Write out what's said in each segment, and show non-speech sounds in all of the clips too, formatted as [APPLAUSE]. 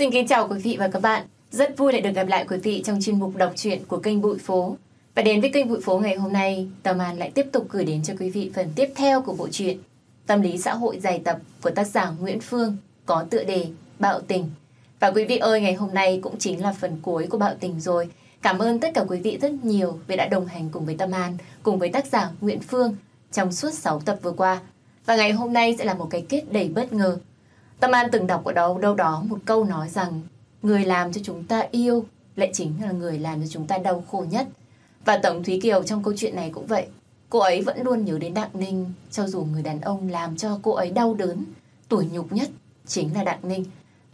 Xin kính chào quý vị và các bạn. Rất vui lại được gặp lại quý vị trong chuyên mục đọc truyện của kênh Bụi Phố. Và đến với kênh Bụi Phố ngày hôm nay, Tâm An lại tiếp tục gửi đến cho quý vị phần tiếp theo của bộ truyện Tâm lý xã hội dài tập của tác giả Nguyễn Phương có tựa đề Bạo Tình. Và quý vị ơi, ngày hôm nay cũng chính là phần cuối của Bạo Tình rồi. Cảm ơn tất cả quý vị rất nhiều vì đã đồng hành cùng với Tâm An, cùng với tác giả Nguyễn Phương trong suốt 6 tập vừa qua. Và ngày hôm nay sẽ là một cái kết đầy bất ngờ. Tâm An từng đọc ở đâu đâu đó một câu nói rằng người làm cho chúng ta yêu lại chính là người làm cho chúng ta đau khổ nhất. Và Tổng Thúy Kiều trong câu chuyện này cũng vậy. Cô ấy vẫn luôn nhớ đến Đặng Ninh cho dù người đàn ông làm cho cô ấy đau đớn, tủi nhục nhất chính là Đặng Ninh.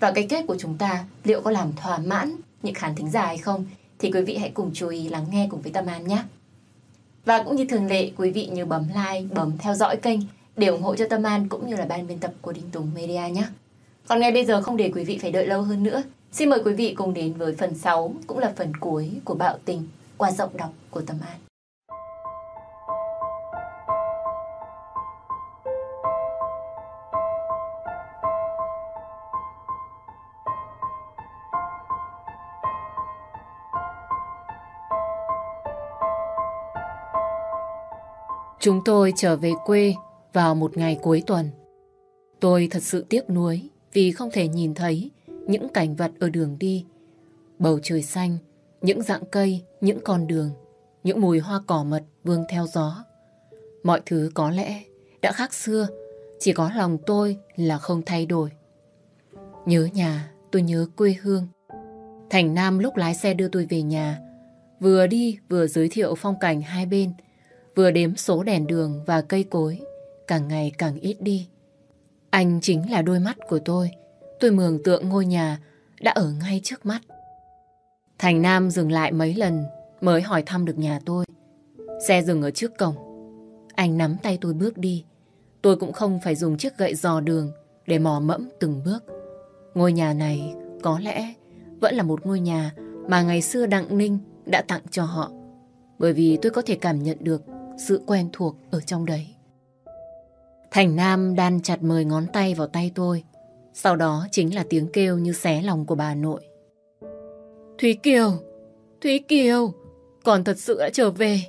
Và cái kết của chúng ta liệu có làm thỏa mãn những khán thính giả hay không thì quý vị hãy cùng chú ý lắng nghe cùng với Tâm An nhé. Và cũng như thường lệ, quý vị nhớ bấm like, bấm theo dõi kênh để ủng hộ cho Tâm An cũng như là ban biên tập của Đinh Tùng Media nhé. Còn ngay bây giờ không để quý vị phải đợi lâu hơn nữa, xin mời quý vị cùng đến với phần 6 cũng là phần cuối của Bạo Tình qua giọng đọc của Tâm An. Chúng tôi trở về quê vào một ngày cuối tuần. Tôi thật sự tiếc nuối vì không thể nhìn thấy những cảnh vật ở đường đi. Bầu trời xanh, những dạng cây, những con đường, những mùi hoa cỏ mật vương theo gió. Mọi thứ có lẽ đã khác xưa, chỉ có lòng tôi là không thay đổi. Nhớ nhà, tôi nhớ quê hương. Thành Nam lúc lái xe đưa tôi về nhà, vừa đi vừa giới thiệu phong cảnh hai bên, vừa đếm số đèn đường và cây cối, càng ngày càng ít đi. Anh chính là đôi mắt của tôi. Tôi mường tượng ngôi nhà đã ở ngay trước mắt. Thành Nam dừng lại mấy lần mới hỏi thăm được nhà tôi. Xe dừng ở trước cổng. Anh nắm tay tôi bước đi. Tôi cũng không phải dùng chiếc gậy dò đường để mò mẫm từng bước. Ngôi nhà này có lẽ vẫn là một ngôi nhà mà ngày xưa Đặng Ninh đã tặng cho họ. Bởi vì tôi có thể cảm nhận được sự quen thuộc ở trong đấy. Thành Nam đan chặt mười ngón tay vào tay tôi. Sau đó chính là tiếng kêu như xé lòng của bà nội. Thúy Kiều! Thúy Kiều! Còn thật sự đã trở về.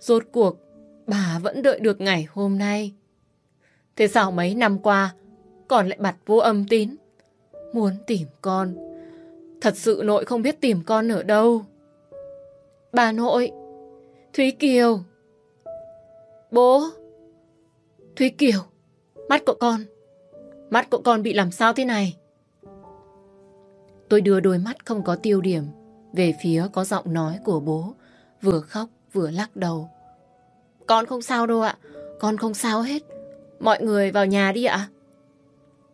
Rốt cuộc, bà vẫn đợi được ngày hôm nay. Thế sao mấy năm qua, còn lại bặt vô âm tín? Muốn tìm con. Thật sự nội không biết tìm con ở đâu. Bà nội! Thúy Kiều! Bố! Thúy Kiều! Mắt của con! Mắt của con bị làm sao thế này? Tôi đưa đôi mắt không có tiêu điểm về phía có giọng nói của bố, vừa khóc vừa lắc đầu. Con không sao đâu ạ, con không sao hết. Mọi người vào nhà đi ạ.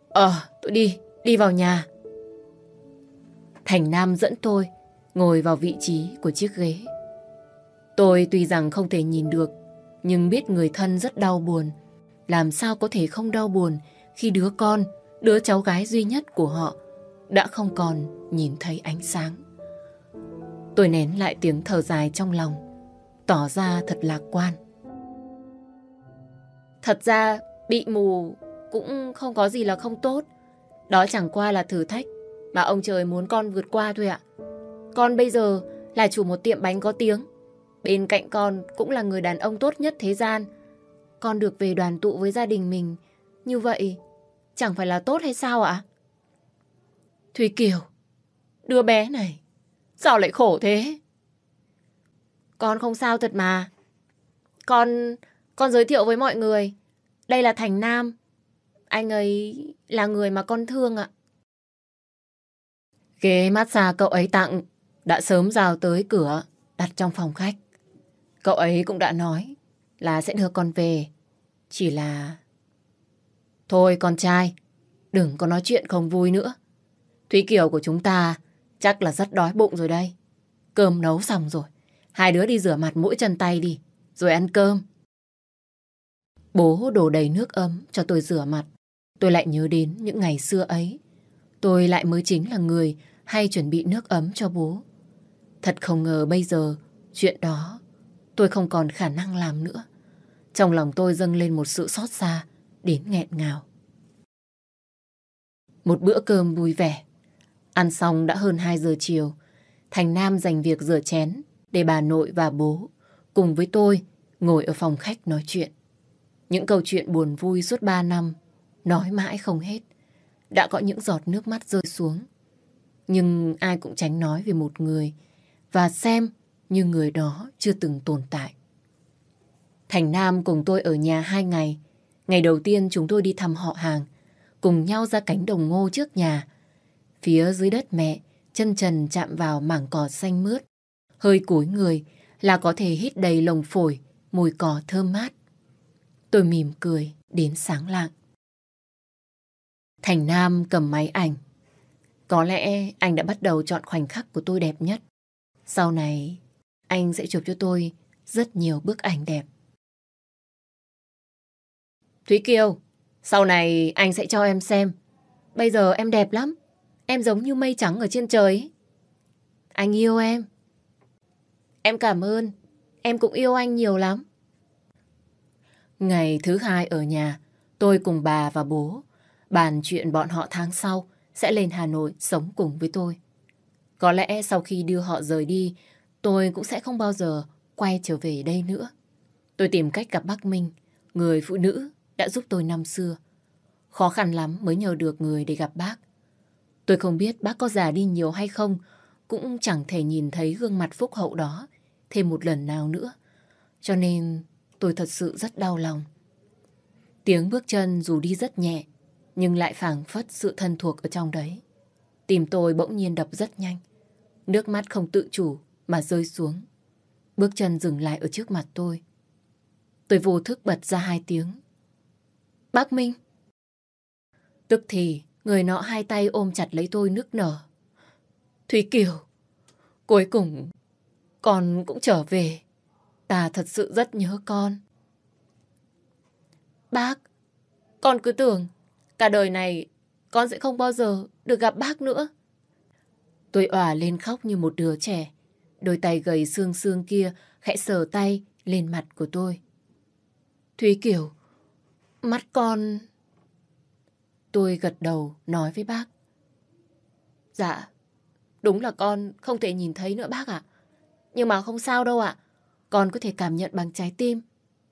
Ờ, tôi đi, đi vào nhà. Thành Nam dẫn tôi ngồi vào vị trí của chiếc ghế. Tôi tuy rằng không thể nhìn được, nhưng biết người thân rất đau buồn. Làm sao có thể không đau buồn khi đứa con, đứa cháu gái duy nhất của họ đã không còn nhìn thấy ánh sáng. Tôi nén lại tiếng thở dài trong lòng, tỏ ra thật lạc quan. Thật ra, bị mù cũng không có gì là không tốt. Đó chẳng qua là thử thách mà ông trời muốn con vượt qua thôi ạ. Con bây giờ là chủ một tiệm bánh có tiếng. Bên cạnh con cũng là người đàn ông tốt nhất thế gian. Con được về đoàn tụ với gia đình mình. Như vậy, chẳng phải là tốt hay sao ạ? Thùy Kiều, đứa bé này, sao lại khổ thế? Con không sao thật mà. Con, con giới thiệu với mọi người. Đây là Thành Nam. Anh ấy là người mà con thương ạ. Ghế massage cậu ấy tặng đã sớm rào tới cửa đặt trong phòng khách. Cậu ấy cũng đã nói là sẽ đưa con về. Chỉ là... Thôi con trai, đừng có nói chuyện không vui nữa. Thúy Kiều của chúng ta chắc là rất đói bụng rồi đây. Cơm nấu xong rồi. Hai đứa đi rửa mặt mũi chân tay đi, rồi ăn cơm. Bố đổ đầy nước ấm cho tôi rửa mặt. Tôi lại nhớ đến những ngày xưa ấy. Tôi lại mới chính là người hay chuẩn bị nước ấm cho bố. Thật không ngờ bây giờ chuyện đó tôi không còn khả năng làm nữa. Trong lòng tôi dâng lên một sự xót xa đến nghẹn ngào. Một bữa cơm vui vẻ Ăn xong đã hơn 2 giờ chiều. Thành Nam dành việc rửa chén để bà nội và bố cùng với tôi ngồi ở phòng khách nói chuyện. Những câu chuyện buồn vui suốt 3 năm, nói mãi không hết. Đã có những giọt nước mắt rơi xuống. Nhưng ai cũng tránh nói về một người và xem như người đó chưa từng tồn tại. Thành Nam cùng tôi ở nhà hai ngày. Ngày đầu tiên chúng tôi đi thăm họ hàng, cùng nhau ra cánh đồng ngô trước nhà. Phía dưới đất mẹ, chân trần chạm vào mảng cỏ xanh mướt. Hơi cúi người là có thể hít đầy lồng phổi, mùi cỏ thơm mát. Tôi mỉm cười đến sáng lạng. Thành Nam cầm máy ảnh. Có lẽ anh đã bắt đầu chọn khoảnh khắc của tôi đẹp nhất. Sau này, anh sẽ chụp cho tôi rất nhiều bức ảnh đẹp. Thúy Kiều, sau này anh sẽ cho em xem. Bây giờ em đẹp lắm. Em giống như mây trắng ở trên trời. Anh yêu em. Em cảm ơn. Em cũng yêu anh nhiều lắm. Ngày thứ hai ở nhà, tôi cùng bà và bố bàn chuyện bọn họ tháng sau sẽ lên Hà Nội sống cùng với tôi. Có lẽ sau khi đưa họ rời đi, tôi cũng sẽ không bao giờ quay trở về đây nữa. Tôi tìm cách gặp bác Minh, người phụ nữ đã giúp tôi năm xưa. Khó khăn lắm mới nhờ được người để gặp bác. Tôi không biết bác có già đi nhiều hay không, cũng chẳng thể nhìn thấy gương mặt phúc hậu đó thêm một lần nào nữa. Cho nên tôi thật sự rất đau lòng. Tiếng bước chân dù đi rất nhẹ, nhưng lại phảng phất sự thân thuộc ở trong đấy. Tim tôi bỗng nhiên đập rất nhanh. Nước mắt không tự chủ mà rơi xuống. Bước chân dừng lại ở trước mặt tôi. Tôi vô thức bật ra hai tiếng. Bác Minh! Tức thì, người nọ hai tay ôm chặt lấy tôi nức nở. Thúy Kiều! Cuối cùng, con cũng trở về. Ta thật sự rất nhớ con. Bác! Con cứ tưởng cả đời này con sẽ không bao giờ được gặp bác nữa. Tôi òa lên khóc như một đứa trẻ. Đôi tay gầy xương xương kia khẽ sờ tay lên mặt của tôi. Thúy Kiều, mắt con... Tôi gật đầu nói với bác. Dạ, đúng là con không thể nhìn thấy nữa bác ạ. Nhưng mà không sao đâu ạ. Con có thể cảm nhận bằng trái tim.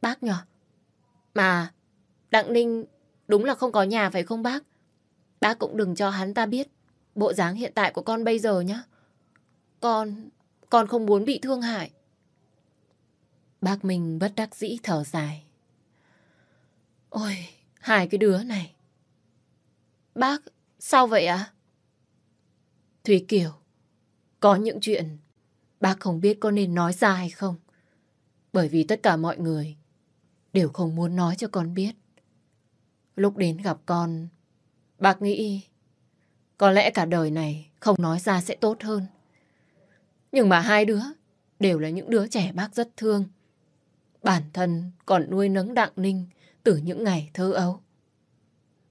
Bác nhỏ. Mà, Đặng Ninh đúng là không có nhà phải không bác? Bác cũng đừng cho hắn ta biết bộ dáng hiện tại của con bây giờ nhé. Con, con không muốn bị thương hại. Bác Minh bất đắc dĩ thở dài. Ôi, hai cái đứa này. Bác, sao vậy ạ? À? Thúy Kiều, có những chuyện bác không biết có nên nói ra hay không. Bởi vì tất cả mọi người đều không muốn nói cho con biết. Lúc đến gặp con, bác nghĩ có lẽ cả đời này không nói ra sẽ tốt hơn. Nhưng mà hai đứa đều là những đứa trẻ bác rất thương. Bản thân còn nuôi nấng Đặng Ninh từ những ngày thơ ấu.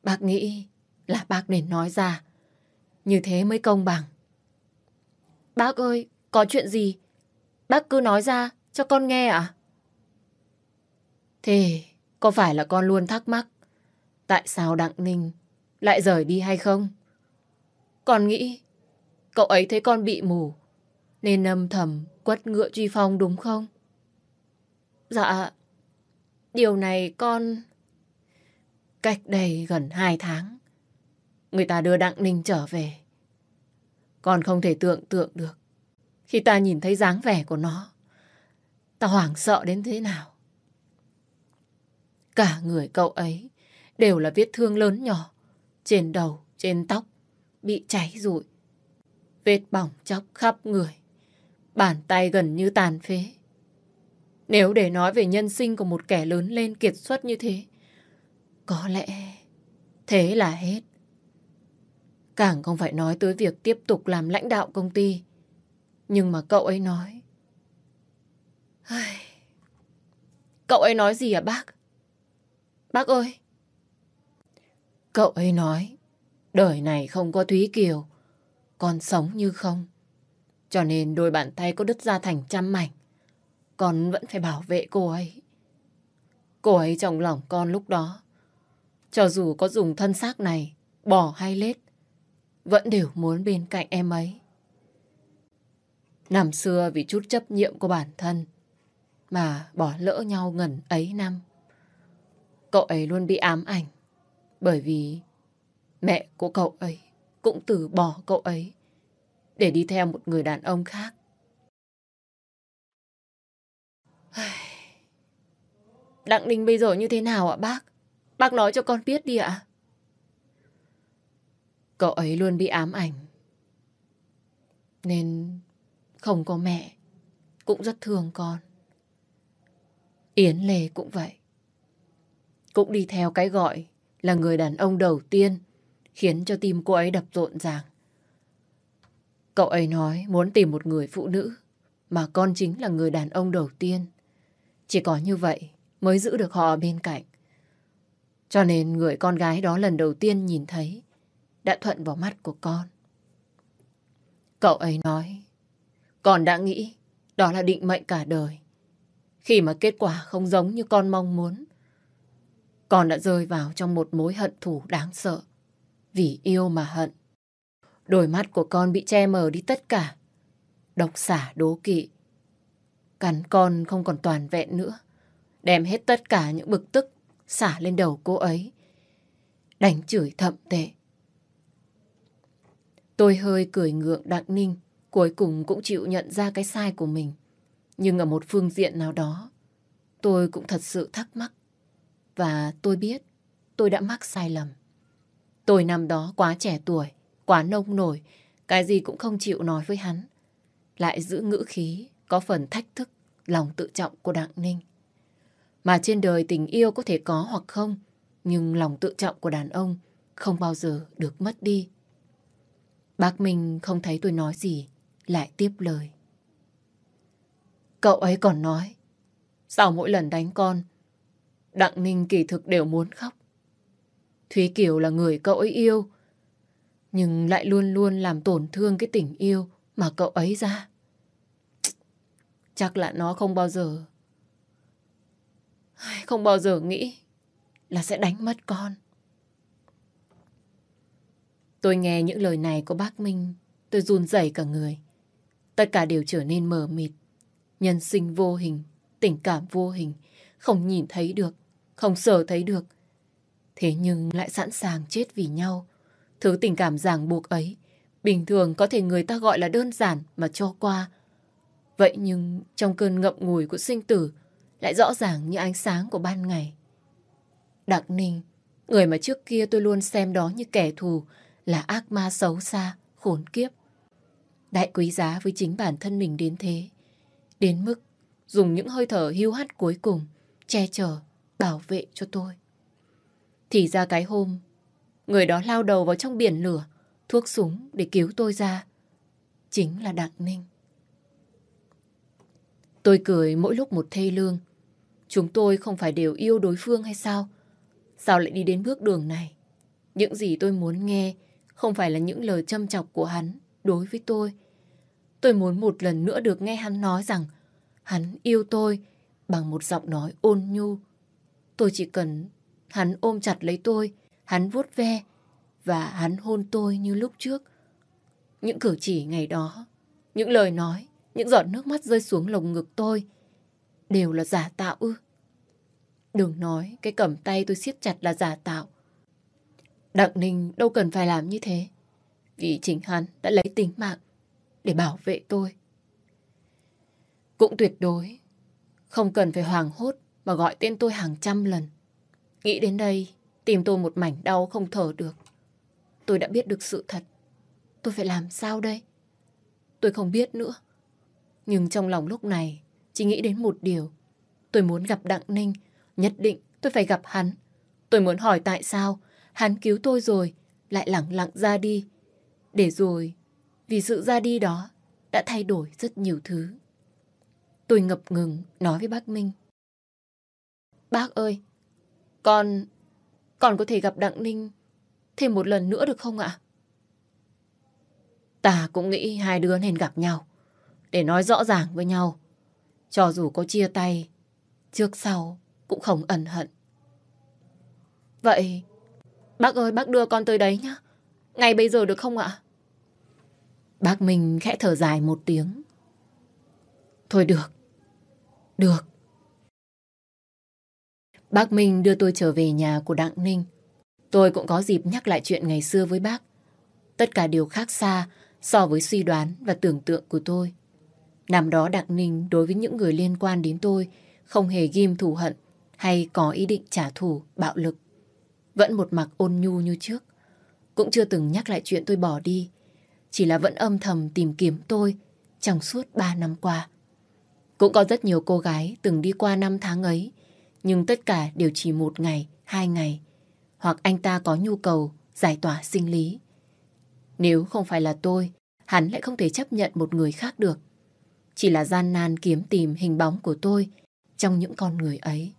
Bác nghĩ là bác nên nói ra. Như thế mới công bằng. Bác ơi, có chuyện gì? Bác cứ nói ra cho con nghe ạ. À? Thế có phải là con luôn thắc mắc tại sao Đặng Ninh lại rời đi hay không? Con nghĩ cậu ấy thấy con bị mù nên âm thầm quất ngựa truy phong đúng không? Dạ, điều này con... Cách đây gần hai tháng, người ta đưa Đặng Ninh trở về. Con không thể tưởng tượng được khi ta nhìn thấy dáng vẻ của nó. Ta hoảng sợ đến thế nào. Cả người cậu ấy đều là vết thương lớn nhỏ. Trên đầu, trên tóc, bị cháy rụi. Vết bỏng chóc khắp người. Bàn tay gần như tàn phế. Nếu để nói về nhân sinh của một kẻ lớn lên kiệt xuất như thế, có lẽ thế là hết. Càng không phải nói tới việc tiếp tục làm lãnh đạo công ty. Nhưng mà cậu ấy nói... Cậu ấy nói gì à bác? Bác ơi! Cậu ấy nói, đời này không có Thúy Kiều, con sống như không. Cho nên đôi bàn tay có đứt ra thành trăm mảnh. Con vẫn phải bảo vệ cô ấy. Cô ấy trong lòng con lúc đó. Cho dù có dùng thân xác này, bỏ hay lết, vẫn đều muốn bên cạnh em ấy. Năm xưa vì chút chấp nhiệm của bản thân mà bỏ lỡ nhau ngần ấy năm. Cậu ấy luôn bị ám ảnh bởi vì mẹ của cậu ấy cũng từ bỏ cậu ấy để đi theo một người đàn ông khác. Đặng Ninh bây giờ như thế nào ạ, bác? Bác nói cho con biết đi ạ. Cậu ấy luôn bị ám ảnh. Nên không có mẹ, cũng rất thương con. Yến Lê cũng vậy. Cũng đi theo cái gọi là người đàn ông đầu tiên khiến cho tim cô ấy đập rộn ràng. Cậu ấy nói muốn tìm một người phụ nữ mà con chính là người đàn ông đầu tiên. Chỉ có như vậy mới giữ được họ bên cạnh. Cho nên người con gái đó lần đầu tiên nhìn thấy đã thuận vào mắt của con. Cậu ấy nói, con đã nghĩ đó là định mệnh cả đời. Khi mà kết quả không giống như con mong muốn, con đã rơi vào trong một mối hận thù đáng sợ. Vì yêu mà hận. Đôi mắt của con bị che mờ đi tất cả. Độc xả đố kỵ. Cắn con không còn toàn vẹn nữa. Đem hết tất cả những bực tức xả lên đầu cô ấy. Đánh chửi thậm tệ. Tôi hơi cười ngượng Đặng Ninh, cuối cùng cũng chịu nhận ra cái sai của mình. Nhưng ở một phương diện nào đó, tôi cũng thật sự thắc mắc. Và tôi biết tôi đã mắc sai lầm. Tôi năm đó quá trẻ tuổi, quá nông nổi, cái gì cũng không chịu nói với hắn. Lại giữ ngữ khí, có phần thách thức, lòng tự trọng của Đặng Ninh. Mà trên đời tình yêu có thể có hoặc không, nhưng lòng tự trọng của đàn ông không bao giờ được mất đi. Bác Minh không thấy tôi nói gì, lại tiếp lời. Cậu ấy còn nói, sau mỗi lần đánh con, Đặng Ninh kỳ thực đều muốn khóc. Thúy Kiều là người cậu ấy yêu, nhưng lại luôn luôn làm tổn thương cái tình yêu mà cậu ấy ra. Chắc là nó không bao giờ, không bao giờ nghĩ là sẽ đánh mất con. Tôi nghe những lời này của bác Minh, tôi run rẩy cả người. Tất cả đều trở nên mờ mịt. Nhân sinh vô hình, tình cảm vô hình, không nhìn thấy được, không sờ thấy được. Thế nhưng lại sẵn sàng chết vì nhau. Thứ tình cảm ràng buộc ấy, bình thường có thể người ta gọi là đơn giản mà cho qua. Vậy nhưng trong cơn ngậm ngùi của sinh tử, lại rõ ràng như ánh sáng của ban ngày. Đặng Ninh, người mà trước kia tôi luôn xem đó như kẻ thù, là ác ma xấu xa, khốn kiếp. Đại quý giá với chính bản thân mình đến thế. Đến mức dùng những hơi thở hưu hắt cuối cùng che chở, bảo vệ cho tôi. Thì ra cái hôm, người đó lao đầu vào trong biển lửa, thuốc súng để cứu tôi ra. Chính là Đặng Ninh. Tôi cười mỗi lúc một thê lương. Chúng tôi không phải đều yêu đối phương hay sao? Sao lại đi đến bước đường này? Những gì tôi muốn nghe không phải là những lời châm chọc của hắn đối với tôi. Tôi muốn một lần nữa được nghe hắn nói rằng hắn yêu tôi bằng một giọng nói ôn nhu. Tôi chỉ cần hắn ôm chặt lấy tôi, hắn vuốt ve và hắn hôn tôi như lúc trước. Những cử chỉ ngày đó, những lời nói, những giọt nước mắt rơi xuống lồng ngực tôi đều là giả tạo ư. Đừng nói cái cầm tay tôi siết chặt là giả tạo. Đặng Ninh đâu cần phải làm như thế. Vì chính hắn đã lấy tính mạng để bảo vệ tôi. Cũng tuyệt đối không cần phải hoàng hốt mà gọi tên tôi hàng trăm lần. Nghĩ đến đây, tìm tôi một mảnh đau không thở được. Tôi đã biết được sự thật. Tôi phải làm sao đây? Tôi không biết nữa. Nhưng trong lòng lúc này, chỉ nghĩ đến một điều. Tôi muốn gặp Đặng Ninh, nhất định tôi phải gặp hắn. Tôi muốn hỏi tại sao Hắn cứu tôi rồi, lại lặng lặng ra đi. Để rồi, vì sự ra đi đó, đã thay đổi rất nhiều thứ. Tôi ngập ngừng nói với bác Minh. Bác ơi, con... con có thể gặp Đặng Ninh thêm một lần nữa được không ạ? Ta cũng nghĩ hai đứa nên gặp nhau, để nói rõ ràng với nhau. Cho dù có chia tay, trước sau cũng không ẩn hận. Vậy Bác ơi, bác đưa con tới đấy nhá. ngay bây giờ được không ạ? Bác Minh khẽ thở dài một tiếng. Thôi được, được. Bác Minh đưa tôi trở về nhà của Đặng Ninh. Tôi cũng có dịp nhắc lại chuyện ngày xưa với bác. Tất cả đều khác xa so với suy đoán và tưởng tượng của tôi. Năm đó Đặng Ninh đối với những người liên quan đến tôi không hề ghim thù hận hay có ý định trả thù, bạo lực. Vẫn một mặt ôn nhu như trước. Cũng chưa từng nhắc lại chuyện tôi bỏ đi. Chỉ là vẫn âm thầm tìm kiếm tôi trong suốt ba năm qua. Cũng có rất nhiều cô gái từng đi qua năm tháng ấy, nhưng tất cả đều chỉ một ngày, hai ngày. Hoặc anh ta có nhu cầu giải tỏa sinh lý. Nếu không phải là tôi, hắn lại không thể chấp nhận một người khác được. Chỉ là gian nan kiếm tìm hình bóng của tôi trong những con người ấy.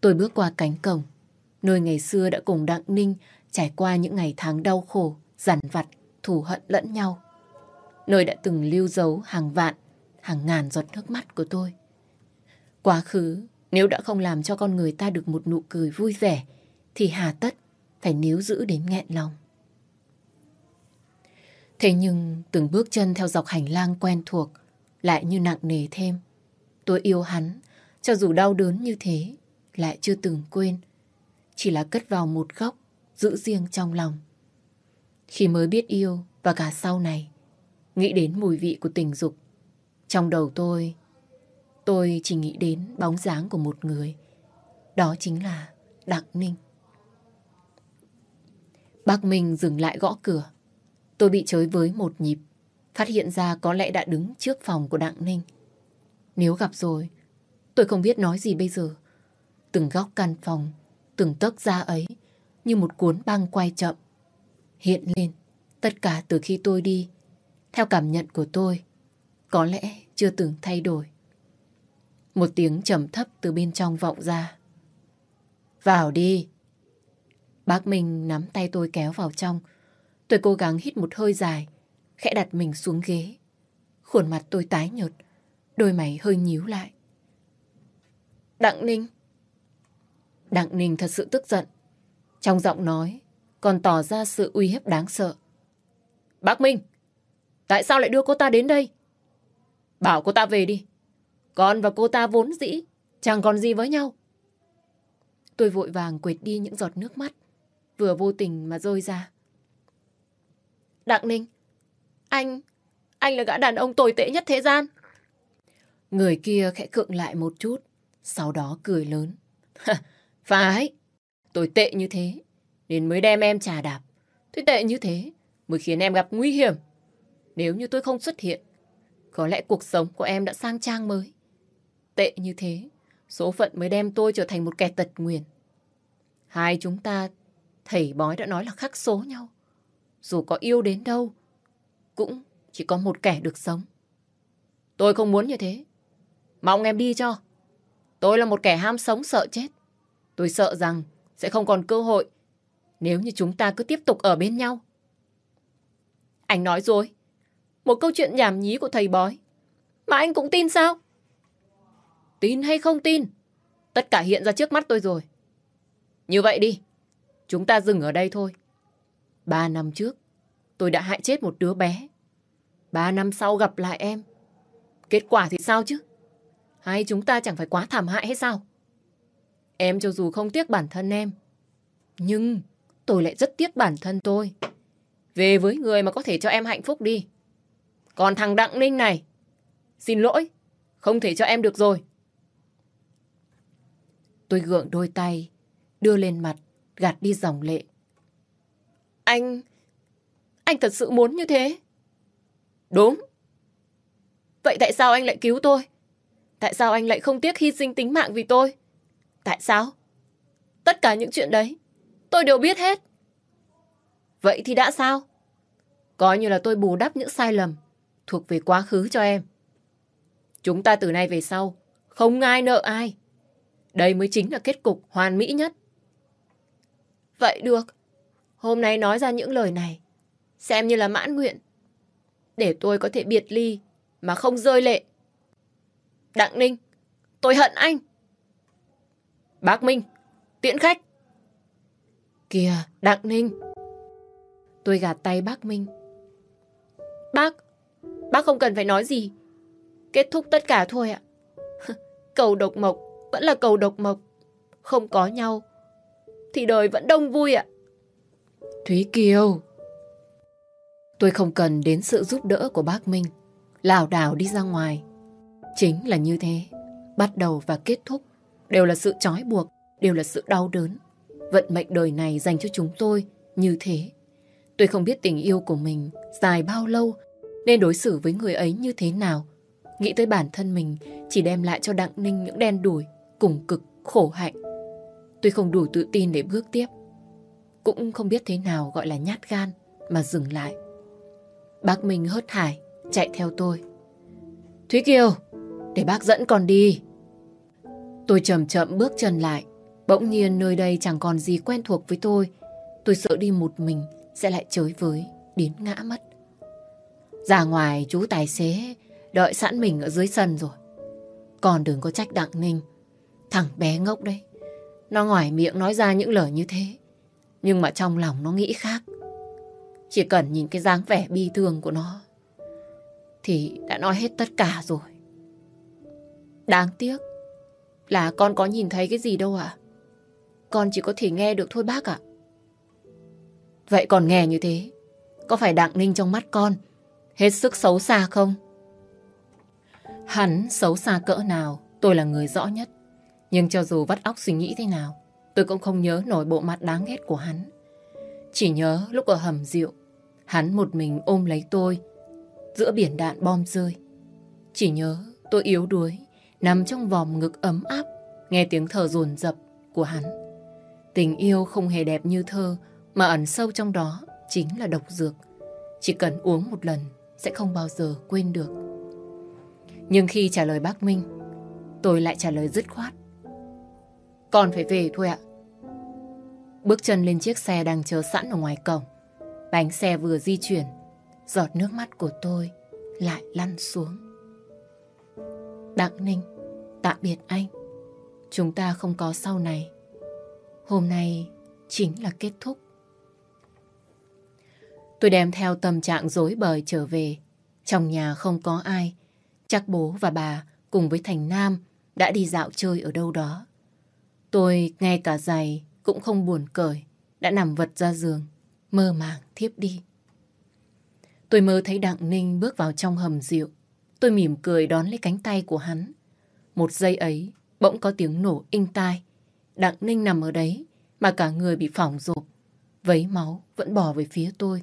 Tôi bước qua cánh cổng, nơi ngày xưa đã cùng Đặng Ninh trải qua những ngày tháng đau khổ, dằn vặt, thù hận lẫn nhau. Nơi đã từng lưu dấu hàng vạn, hàng ngàn giọt nước mắt của tôi. Quá khứ, nếu đã không làm cho con người ta được một nụ cười vui vẻ, thì hà tất phải níu giữ đến nghẹn lòng. Thế nhưng từng bước chân theo dọc hành lang quen thuộc lại như nặng nề thêm. Tôi yêu hắn, cho dù đau đớn như thế, lại chưa từng quên. Chỉ là cất vào một góc, giữ riêng trong lòng. Khi mới biết yêu và cả sau này, nghĩ đến mùi vị của tình dục. Trong đầu tôi, tôi chỉ nghĩ đến bóng dáng của một người. Đó chính là Đặng Ninh. Bác Minh dừng lại gõ cửa. Tôi bị chới với một nhịp, phát hiện ra có lẽ đã đứng trước phòng của Đặng Ninh. Nếu gặp rồi, tôi không biết nói gì bây giờ. Từng góc căn phòng, từng tấc da ấy, như một cuốn băng quay chậm. Hiện lên, tất cả từ khi tôi đi, theo cảm nhận của tôi, có lẽ chưa từng thay đổi. Một tiếng trầm thấp từ bên trong vọng ra. Vào đi. Bác Minh nắm tay tôi kéo vào trong. Tôi cố gắng hít một hơi dài, khẽ đặt mình xuống ghế. Khuôn mặt tôi tái nhợt, đôi mày hơi nhíu lại. Đặng Ninh. Đặng Ninh thật sự tức giận. Trong giọng nói còn tỏ ra sự uy hiếp đáng sợ. Bác Minh, tại sao lại đưa cô ta đến đây? Bảo cô ta về đi. Con và cô ta vốn dĩ, chẳng còn gì với nhau. Tôi vội vàng quệt đi những giọt nước mắt, vừa vô tình mà rơi ra. Đặng Ninh, anh, anh là gã đàn ông tồi tệ nhất thế gian. Người kia khẽ cựng lại một chút, sau đó cười lớn. Phải, tôi tệ như thế, nên mới đem em trà đạp. Tôi tệ như thế, mới khiến em gặp nguy hiểm. Nếu như tôi không xuất hiện, có lẽ cuộc sống của em đã sang trang mới. Tệ như thế, số phận mới đem tôi trở thành một kẻ tật nguyền. Hai chúng ta, thầy bói đã nói là khắc số nhau. Dù có yêu đến đâu, cũng chỉ có một kẻ được sống. Tôi không muốn như thế. Mong em đi cho. Tôi là một kẻ ham sống sợ chết. Tôi sợ rằng sẽ không còn cơ hội nếu như chúng ta cứ tiếp tục ở bên nhau. Anh nói rồi. Một câu chuyện nhảm nhí của thầy bói. Mà anh cũng tin sao? Tin hay không tin? Tất cả hiện ra trước mắt tôi rồi. Như vậy đi. Chúng ta dừng ở đây thôi. Ba năm trước, tôi đã hại chết một đứa bé. Ba năm sau gặp lại em. Kết quả thì sao chứ? Hay chúng ta chẳng phải quá thảm hại hay sao? Em cho dù không tiếc bản thân em, nhưng tôi lại rất tiếc bản thân tôi. Về với người mà có thể cho em hạnh phúc đi. Còn thằng Đặng Ninh này, xin lỗi, không thể cho em được rồi. Tôi gượng đôi tay, đưa lên mặt, gạt đi dòng lệ. Anh, anh thật sự muốn như thế? Đúng. Vậy tại sao anh lại cứu tôi? Tại sao anh lại không tiếc hy sinh tính mạng vì tôi? Tại sao? Tất cả những chuyện đấy, tôi đều biết hết. Vậy thì đã sao? Coi như là tôi bù đắp những sai lầm thuộc về quá khứ cho em. Chúng ta từ nay về sau, không ai nợ ai. Đây mới chính là kết cục hoàn mỹ nhất. Vậy được. Hôm nay nói ra những lời này, xem như là mãn nguyện. Để tôi có thể biệt ly mà không rơi lệ. Đặng Ninh, tôi hận anh. Bác Minh, tiễn khách. Kìa, Đặng Ninh. Tôi gạt tay bác Minh. Bác, bác không cần phải nói gì. Kết thúc tất cả thôi ạ. [LAUGHS] cầu độc mộc vẫn là cầu độc mộc. Không có nhau thì đời vẫn đông vui ạ. Thúy Kiều. Tôi không cần đến sự giúp đỡ của bác Minh. lảo đảo đi ra ngoài. Chính là như thế. Bắt đầu và kết thúc đều là sự trói buộc, đều là sự đau đớn. Vận mệnh đời này dành cho chúng tôi như thế. Tôi không biết tình yêu của mình dài bao lâu nên đối xử với người ấy như thế nào. Nghĩ tới bản thân mình chỉ đem lại cho Đặng Ninh những đen đủi, cùng cực, khổ hạnh. Tôi không đủ tự tin để bước tiếp. Cũng không biết thế nào gọi là nhát gan mà dừng lại. Bác Minh hớt hải, chạy theo tôi. Thúy Kiều, để bác dẫn con đi. Tôi chậm chậm bước chân lại. Bỗng nhiên nơi đây chẳng còn gì quen thuộc với tôi. Tôi sợ đi một mình sẽ lại chới với, đến ngã mất. Ra ngoài chú tài xế đợi sẵn mình ở dưới sân rồi. Còn đừng có trách Đặng Ninh. Thằng bé ngốc đấy. Nó ngoài miệng nói ra những lời như thế. Nhưng mà trong lòng nó nghĩ khác. Chỉ cần nhìn cái dáng vẻ bi thương của nó thì đã nói hết tất cả rồi. Đáng tiếc là con có nhìn thấy cái gì đâu ạ. Con chỉ có thể nghe được thôi bác ạ. Vậy còn nghe như thế, có phải Đặng Ninh trong mắt con hết sức xấu xa không? Hắn xấu xa cỡ nào, tôi là người rõ nhất. Nhưng cho dù vắt óc suy nghĩ thế nào, tôi cũng không nhớ nổi bộ mặt đáng ghét của hắn. Chỉ nhớ lúc ở hầm rượu, hắn một mình ôm lấy tôi, giữa biển đạn bom rơi. Chỉ nhớ tôi yếu đuối, nằm trong vòng ngực ấm áp, nghe tiếng thở dồn dập của hắn. Tình yêu không hề đẹp như thơ, mà ẩn sâu trong đó chính là độc dược. Chỉ cần uống một lần sẽ không bao giờ quên được. Nhưng khi trả lời bác Minh, tôi lại trả lời dứt khoát. Còn phải về thôi ạ. Bước chân lên chiếc xe đang chờ sẵn ở ngoài cổng. Bánh xe vừa di chuyển, giọt nước mắt của tôi lại lăn xuống. Đặng Ninh, tạm biệt anh. Chúng ta không có sau này. Hôm nay chính là kết thúc. Tôi đem theo tâm trạng dối bời trở về. Trong nhà không có ai. Chắc bố và bà cùng với Thành Nam đã đi dạo chơi ở đâu đó. Tôi ngay cả giày cũng không buồn cởi, đã nằm vật ra giường, mơ màng thiếp đi. Tôi mơ thấy Đặng Ninh bước vào trong hầm rượu. Tôi mỉm cười đón lấy cánh tay của hắn. Một giây ấy, bỗng có tiếng nổ inh tai. Đặng Ninh nằm ở đấy, mà cả người bị phỏng rộp. Vấy máu vẫn bỏ về phía tôi.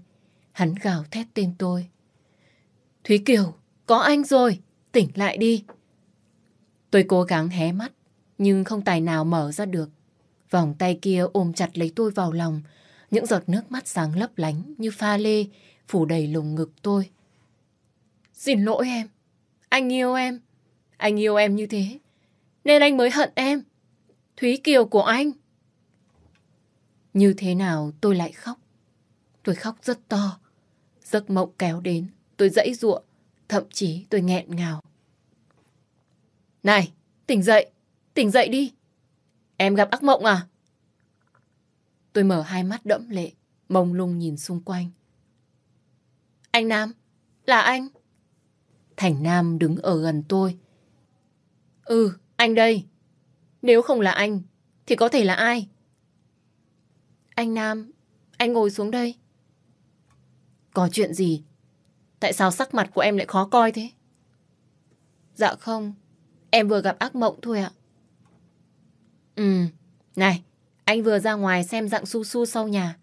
Hắn gào thét tên tôi. Thúy Kiều, có anh rồi, tỉnh lại đi. Tôi cố gắng hé mắt, nhưng không tài nào mở ra được. Vòng tay kia ôm chặt lấy tôi vào lòng, những giọt nước mắt sáng lấp lánh như pha lê phủ đầy lồng ngực tôi. Xin lỗi em, anh yêu em, anh yêu em như thế, nên anh mới hận em. Thúy Kiều của anh. Như thế nào tôi lại khóc. Tôi khóc rất to. Giấc mộng kéo đến, tôi dãy ruộng, thậm chí tôi nghẹn ngào. Này, tỉnh dậy, tỉnh dậy đi. Em gặp ác mộng à? Tôi mở hai mắt đẫm lệ, mông lung nhìn xung quanh. Anh Nam, là anh. Thành Nam đứng ở gần tôi. Ừ, anh đây. Nếu không là anh, thì có thể là ai? Anh Nam, anh ngồi xuống đây. Có chuyện gì? Tại sao sắc mặt của em lại khó coi thế? Dạ không, em vừa gặp ác mộng thôi ạ. Ừ, này, anh vừa ra ngoài xem dặn su su sau nhà.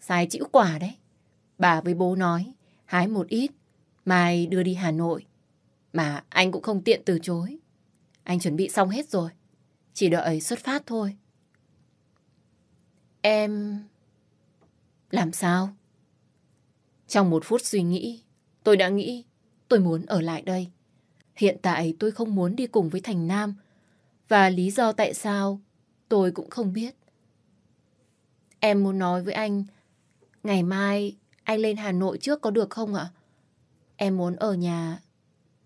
Xài chữ quả đấy. Bà với bố nói, hái một ít, mai đưa đi Hà Nội. Mà anh cũng không tiện từ chối. Anh chuẩn bị xong hết rồi. Chỉ đợi xuất phát thôi. Em... Làm sao? Trong một phút suy nghĩ, tôi đã nghĩ tôi muốn ở lại đây. Hiện tại tôi không muốn đi cùng với Thành Nam. Và lý do tại sao tôi cũng không biết. Em muốn nói với anh, ngày mai anh lên Hà Nội trước có được không ạ? Em muốn ở nhà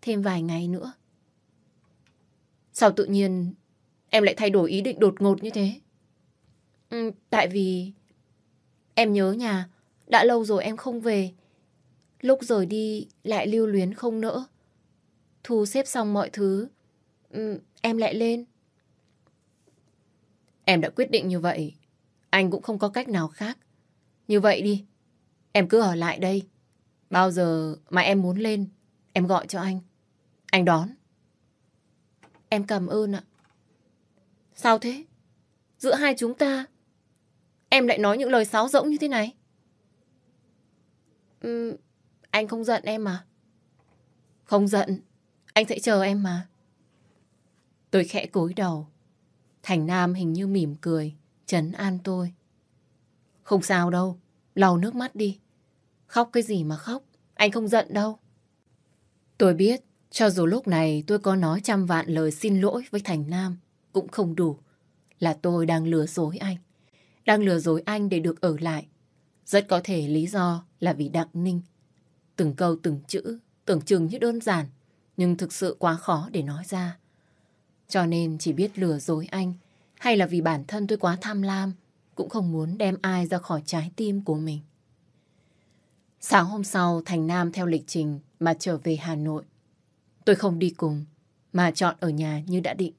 thêm vài ngày nữa. Sao tự nhiên em lại thay đổi ý định đột ngột như thế? Ừ, tại vì em nhớ nhà, Đã lâu rồi em không về. Lúc rời đi lại lưu luyến không nỡ. Thu xếp xong mọi thứ, ừ, em lại lên. Em đã quyết định như vậy, anh cũng không có cách nào khác. Như vậy đi, em cứ ở lại đây. Bao giờ mà em muốn lên, em gọi cho anh. Anh đón. Em cảm ơn ạ. Sao thế? Giữa hai chúng ta, em lại nói những lời sáo rỗng như thế này. Ừ, anh không giận em mà. Không giận, anh sẽ chờ em mà. Tôi khẽ cúi đầu. Thành Nam hình như mỉm cười, chấn an tôi. Không sao đâu, lau nước mắt đi. Khóc cái gì mà khóc, anh không giận đâu. Tôi biết, cho dù lúc này tôi có nói trăm vạn lời xin lỗi với Thành Nam, cũng không đủ. Là tôi đang lừa dối anh. Đang lừa dối anh để được ở lại. Rất có thể lý do là vì Đặng Ninh. Từng câu từng chữ, tưởng chừng như đơn giản, nhưng thực sự quá khó để nói ra. Cho nên chỉ biết lừa dối anh, hay là vì bản thân tôi quá tham lam, cũng không muốn đem ai ra khỏi trái tim của mình. Sáng hôm sau, Thành Nam theo lịch trình mà trở về Hà Nội. Tôi không đi cùng, mà chọn ở nhà như đã định.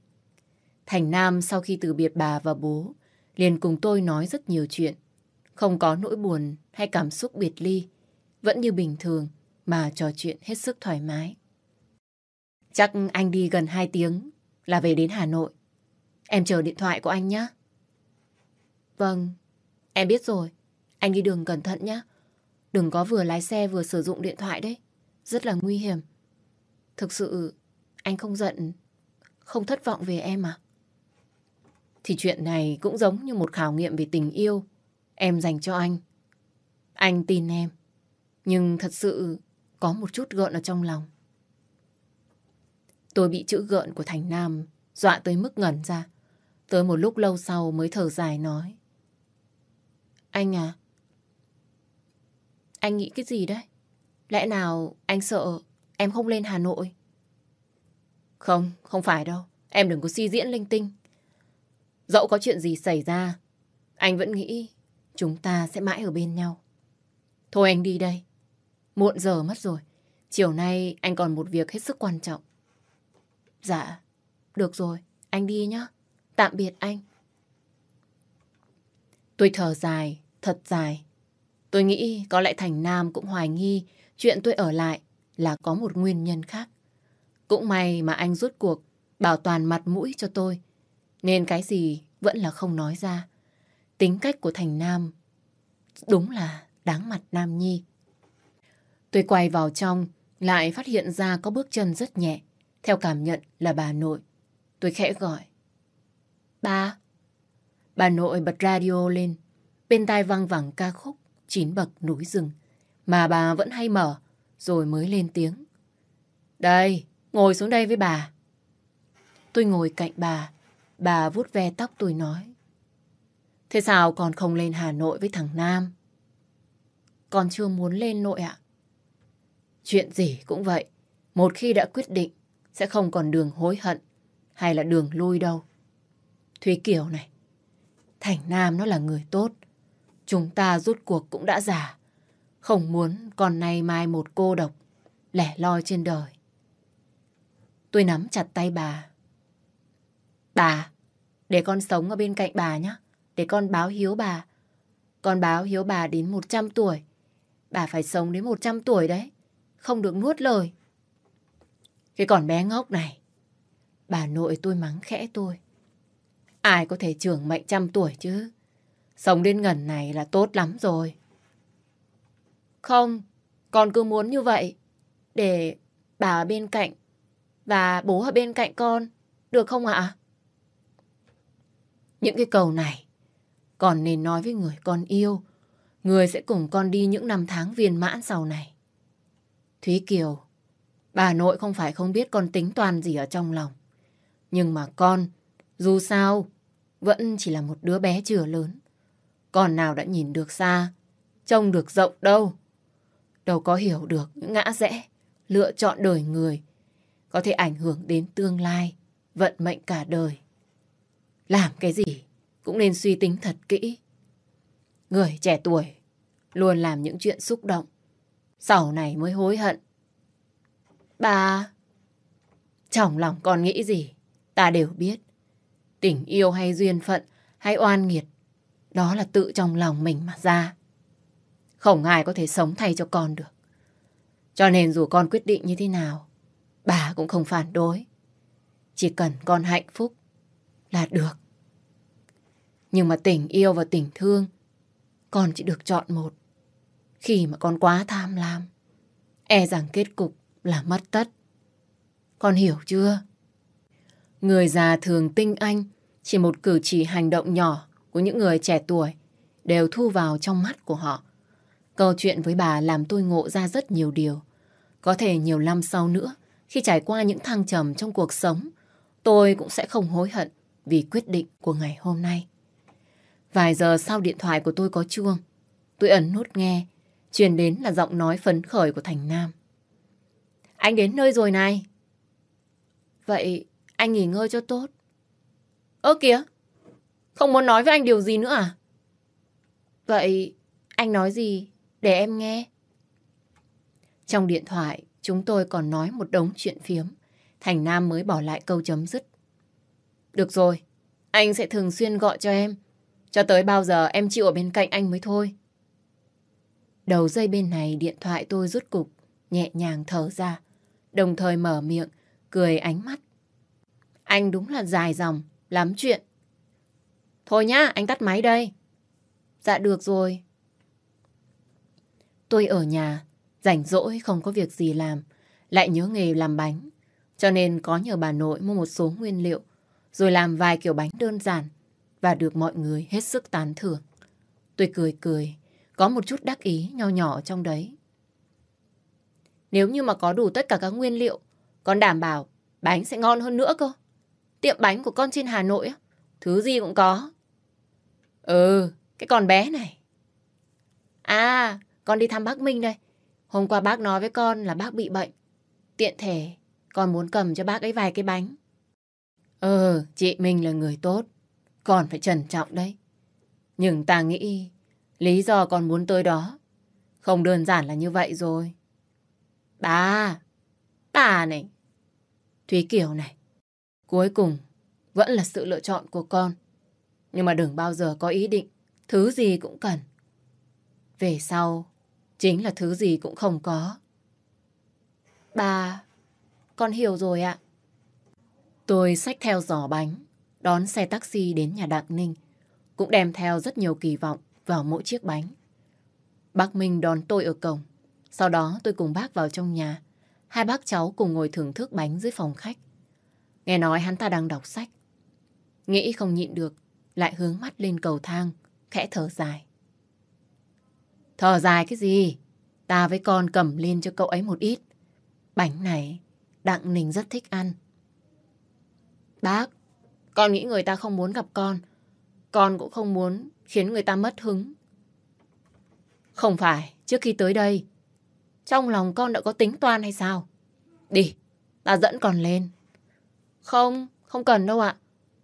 Thành Nam sau khi từ biệt bà và bố, liền cùng tôi nói rất nhiều chuyện. Không có nỗi buồn hay cảm xúc biệt ly, vẫn như bình thường mà trò chuyện hết sức thoải mái. Chắc anh đi gần 2 tiếng là về đến Hà Nội. Em chờ điện thoại của anh nhé. Vâng, em biết rồi. Anh đi đường cẩn thận nhé. Đừng có vừa lái xe vừa sử dụng điện thoại đấy. Rất là nguy hiểm. Thực sự anh không giận, không thất vọng về em à? Thì chuyện này cũng giống như một khảo nghiệm về tình yêu em dành cho anh. Anh tin em, nhưng thật sự có một chút gợn ở trong lòng. Tôi bị chữ gợn của Thành Nam dọa tới mức ngẩn ra. Tới một lúc lâu sau mới thở dài nói. Anh à, anh nghĩ cái gì đấy? Lẽ nào anh sợ em không lên Hà Nội? Không, không phải đâu. Em đừng có suy diễn linh tinh. Dẫu có chuyện gì xảy ra, anh vẫn nghĩ chúng ta sẽ mãi ở bên nhau. Thôi anh đi đây. Muộn giờ mất rồi. Chiều nay anh còn một việc hết sức quan trọng. Dạ, được rồi. Anh đi nhá. Tạm biệt anh. Tôi thở dài, thật dài. Tôi nghĩ có lẽ Thành Nam cũng hoài nghi chuyện tôi ở lại là có một nguyên nhân khác. Cũng may mà anh rút cuộc bảo toàn mặt mũi cho tôi. Nên cái gì vẫn là không nói ra. Tính cách của Thành Nam đúng là đáng mặt Nam Nhi. Tôi quay vào trong lại phát hiện ra có bước chân rất nhẹ. Theo cảm nhận là bà nội. Tôi khẽ gọi. Ba. Bà nội bật radio lên. Bên tai văng vẳng ca khúc Chín bậc núi rừng. Mà bà vẫn hay mở. Rồi mới lên tiếng. Đây, ngồi xuống đây với bà. Tôi ngồi cạnh bà. Bà vuốt ve tóc tôi nói. Thế sao con không lên Hà Nội với thằng Nam? Con chưa muốn lên nội ạ. Chuyện gì cũng vậy. Một khi đã quyết định, sẽ không còn đường hối hận hay là đường lui đâu. Thúy Kiều này, Thành Nam nó là người tốt. Chúng ta rút cuộc cũng đã già. Không muốn còn nay mai một cô độc, lẻ loi trên đời. Tôi nắm chặt tay bà. Bà, để con sống ở bên cạnh bà nhé. Để con báo hiếu bà. Con báo hiếu bà đến 100 tuổi. Bà phải sống đến 100 tuổi đấy. Không được nuốt lời. Cái còn bé ngốc này. Bà nội tôi mắng khẽ tôi. Ai có thể trưởng mệnh trăm tuổi chứ? Sống đến ngần này là tốt lắm rồi. Không, con cứ muốn như vậy. Để bà ở bên cạnh và bố ở bên cạnh con. Được không ạ? Những cái cầu này còn nên nói với người con yêu. Người sẽ cùng con đi những năm tháng viên mãn sau này. Thúy Kiều, bà nội không phải không biết con tính toán gì ở trong lòng. Nhưng mà con, dù sao, vẫn chỉ là một đứa bé chưa lớn. Con nào đã nhìn được xa, trông được rộng đâu. Đâu có hiểu được những ngã rẽ, lựa chọn đời người, có thể ảnh hưởng đến tương lai, vận mệnh cả đời. Làm cái gì cũng nên suy tính thật kỹ. Người trẻ tuổi luôn làm những chuyện xúc động. Sau này mới hối hận. Bà... Trong lòng con nghĩ gì, ta đều biết. Tình yêu hay duyên phận hay oan nghiệt, đó là tự trong lòng mình mà ra. Không ai có thể sống thay cho con được. Cho nên dù con quyết định như thế nào, bà cũng không phản đối. Chỉ cần con hạnh phúc là được. Nhưng mà tình yêu và tình thương, con chỉ được chọn một. Khi mà con quá tham lam, e rằng kết cục là mất tất. Con hiểu chưa? Người già thường tinh anh, chỉ một cử chỉ hành động nhỏ của những người trẻ tuổi đều thu vào trong mắt của họ. Câu chuyện với bà làm tôi ngộ ra rất nhiều điều. Có thể nhiều năm sau nữa, khi trải qua những thăng trầm trong cuộc sống, tôi cũng sẽ không hối hận vì quyết định của ngày hôm nay. Vài giờ sau điện thoại của tôi có chuông. Tôi ấn nút nghe, truyền đến là giọng nói phấn khởi của Thành Nam. Anh đến nơi rồi này. Vậy anh nghỉ ngơi cho tốt. Ơ kìa, không muốn nói với anh điều gì nữa à? Vậy anh nói gì để em nghe? Trong điện thoại, chúng tôi còn nói một đống chuyện phiếm. Thành Nam mới bỏ lại câu chấm dứt. Được rồi, anh sẽ thường xuyên gọi cho em. Cho tới bao giờ em chịu ở bên cạnh anh mới thôi. Đầu dây bên này điện thoại tôi rút cục, nhẹ nhàng thở ra. Đồng thời mở miệng, cười ánh mắt. Anh đúng là dài dòng, lắm chuyện. Thôi nhá, anh tắt máy đây. Dạ được rồi. Tôi ở nhà, rảnh rỗi không có việc gì làm, lại nhớ nghề làm bánh. Cho nên có nhờ bà nội mua một số nguyên liệu, rồi làm vài kiểu bánh đơn giản và được mọi người hết sức tán thưởng. Tôi cười cười, có một chút đắc ý nho nhỏ trong đấy. Nếu như mà có đủ tất cả các nguyên liệu, con đảm bảo bánh sẽ ngon hơn nữa cơ. Tiệm bánh của con trên Hà Nội, thứ gì cũng có. Ừ, cái con bé này. À, con đi thăm bác Minh đây. Hôm qua bác nói với con là bác bị bệnh. Tiện thể, con muốn cầm cho bác ấy vài cái bánh. Ừ, chị Minh là người tốt. Con phải trân trọng đấy. Nhưng ta nghĩ lý do con muốn tới đó không đơn giản là như vậy rồi. Bà, bà này. Thúy Kiều này, cuối cùng vẫn là sự lựa chọn của con. Nhưng mà đừng bao giờ có ý định thứ gì cũng cần. Về sau, chính là thứ gì cũng không có. Bà, con hiểu rồi ạ. Tôi xách theo giỏ bánh, đón xe taxi đến nhà Đặng Ninh, cũng đem theo rất nhiều kỳ vọng vào mỗi chiếc bánh. Bác Minh đón tôi ở cổng, sau đó tôi cùng bác vào trong nhà. Hai bác cháu cùng ngồi thưởng thức bánh dưới phòng khách. Nghe nói hắn ta đang đọc sách. Nghĩ không nhịn được, lại hướng mắt lên cầu thang, khẽ thở dài. Thở dài cái gì? Ta với con cầm lên cho cậu ấy một ít. Bánh này, Đặng Ninh rất thích ăn. Bác, con nghĩ người ta không muốn gặp con. Con cũng không muốn khiến người ta mất hứng. Không phải, trước khi tới đây, trong lòng con đã có tính toán hay sao? Đi, ta dẫn con lên. Không, không cần đâu ạ.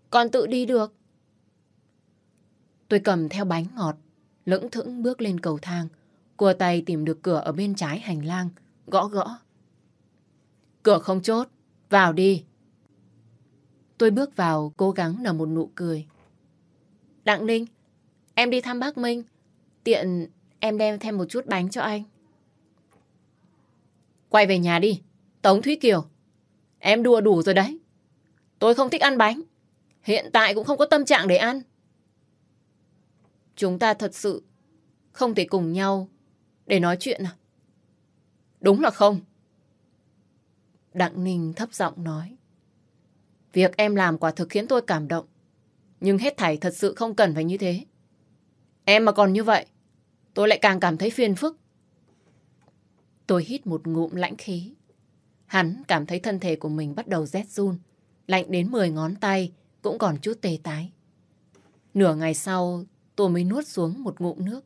Con tự đi được. Tôi cầm theo bánh ngọt, lững thững bước lên cầu thang. Cua tay tìm được cửa ở bên trái hành lang, gõ gõ. Cửa không chốt, vào đi. Tôi bước vào, cố gắng nở một nụ cười. Đặng Ninh, em đi thăm bác Minh. Tiện em đem thêm một chút bánh cho anh. Quay về nhà đi, Tống Thúy Kiều. Em đùa đủ rồi đấy. Tôi không thích ăn bánh. Hiện tại cũng không có tâm trạng để ăn. Chúng ta thật sự không thể cùng nhau để nói chuyện à? Đúng là không. Đặng Ninh thấp giọng nói. Việc em làm quả thực khiến tôi cảm động. Nhưng hết thảy thật sự không cần phải như thế. Em mà còn như vậy, tôi lại càng cảm thấy phiền phức. Tôi hít một ngụm lãnh khí. Hắn cảm thấy thân thể của mình bắt đầu rét run, lạnh đến 10 ngón tay, cũng còn chút tê tái. Nửa ngày sau, tôi mới nuốt xuống một ngụm nước,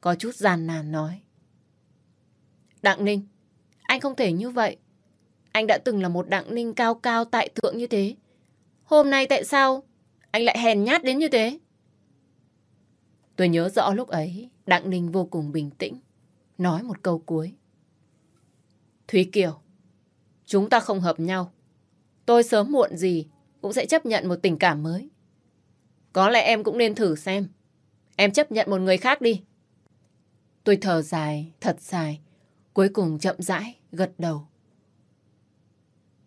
có chút gian nàn nói. Đặng Ninh, anh không thể như vậy. Anh đã từng là một Đặng Ninh cao cao tại thượng như thế. Hôm nay tại sao anh lại hèn nhát đến như thế? Tôi nhớ rõ lúc ấy, Đặng Ninh vô cùng bình tĩnh, nói một câu cuối. Thúy Kiều, chúng ta không hợp nhau. Tôi sớm muộn gì cũng sẽ chấp nhận một tình cảm mới. Có lẽ em cũng nên thử xem. Em chấp nhận một người khác đi. Tôi thở dài, thật dài, cuối cùng chậm rãi, gật đầu.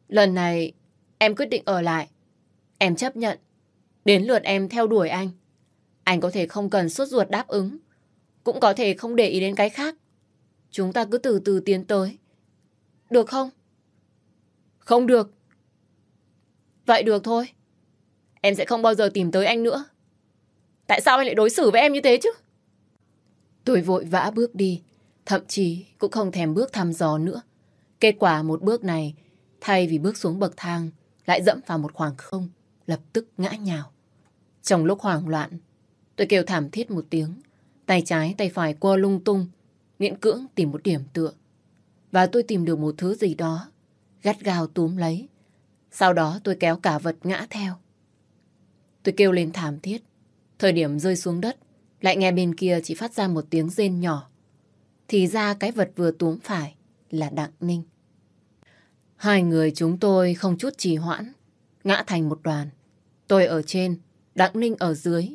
Lần này, em quyết định ở lại. Em chấp nhận. Đến lượt em theo đuổi anh. Anh có thể không cần suốt ruột đáp ứng. Cũng có thể không để ý đến cái khác. Chúng ta cứ từ từ tiến tới. Được không? Không được. Vậy được thôi. Em sẽ không bao giờ tìm tới anh nữa. Tại sao anh lại đối xử với em như thế chứ? Tôi vội vã bước đi, thậm chí cũng không thèm bước thăm dò nữa. Kết quả một bước này, thay vì bước xuống bậc thang, lại dẫm vào một khoảng không, lập tức ngã nhào. Trong lúc hoảng loạn, tôi kêu thảm thiết một tiếng, tay trái tay phải qua lung tung, miễn cưỡng tìm một điểm tựa. Và tôi tìm được một thứ gì đó, gắt gao túm lấy. Sau đó tôi kéo cả vật ngã theo. Tôi kêu lên thảm thiết, thời điểm rơi xuống đất, lại nghe bên kia chỉ phát ra một tiếng rên nhỏ. Thì ra cái vật vừa túm phải là Đặng Ninh. Hai người chúng tôi không chút trì hoãn, ngã thành một đoàn. Tôi ở trên, Đặng Ninh ở dưới.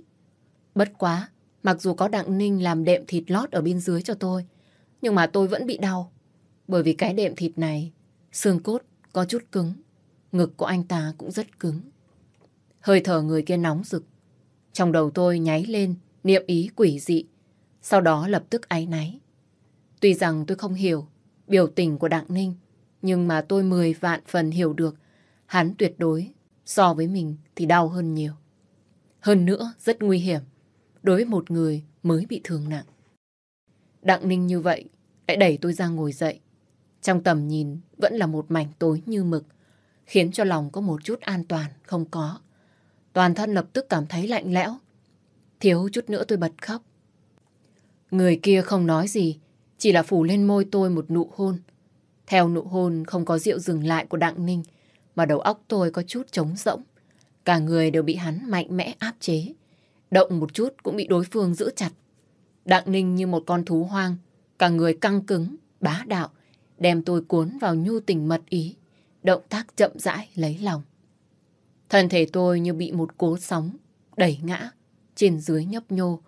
Bất quá, mặc dù có Đặng Ninh làm đệm thịt lót ở bên dưới cho tôi, nhưng mà tôi vẫn bị đau. Bởi vì cái đệm thịt này, xương cốt có chút cứng, ngực của anh ta cũng rất cứng. Hơi thở người kia nóng rực. Trong đầu tôi nháy lên niệm ý quỷ dị, sau đó lập tức áy náy. Tuy rằng tôi không hiểu biểu tình của Đặng Ninh, nhưng mà tôi mười vạn phần hiểu được hắn tuyệt đối so với mình thì đau hơn nhiều. Hơn nữa rất nguy hiểm đối với một người mới bị thương nặng. Đặng Ninh như vậy lại đẩy tôi ra ngồi dậy. Trong tầm nhìn vẫn là một mảnh tối như mực, khiến cho lòng có một chút an toàn không có. Toàn thân lập tức cảm thấy lạnh lẽo, Thiếu chút nữa tôi bật khóc. Người kia không nói gì, chỉ là phủ lên môi tôi một nụ hôn. Theo nụ hôn không có rượu dừng lại của Đặng Ninh, mà đầu óc tôi có chút trống rỗng. Cả người đều bị hắn mạnh mẽ áp chế. Động một chút cũng bị đối phương giữ chặt. Đặng Ninh như một con thú hoang, cả người căng cứng, bá đạo, đem tôi cuốn vào nhu tình mật ý, động tác chậm rãi lấy lòng. Thân thể tôi như bị một cố sóng, đẩy ngã, trên dưới nhấp nhô,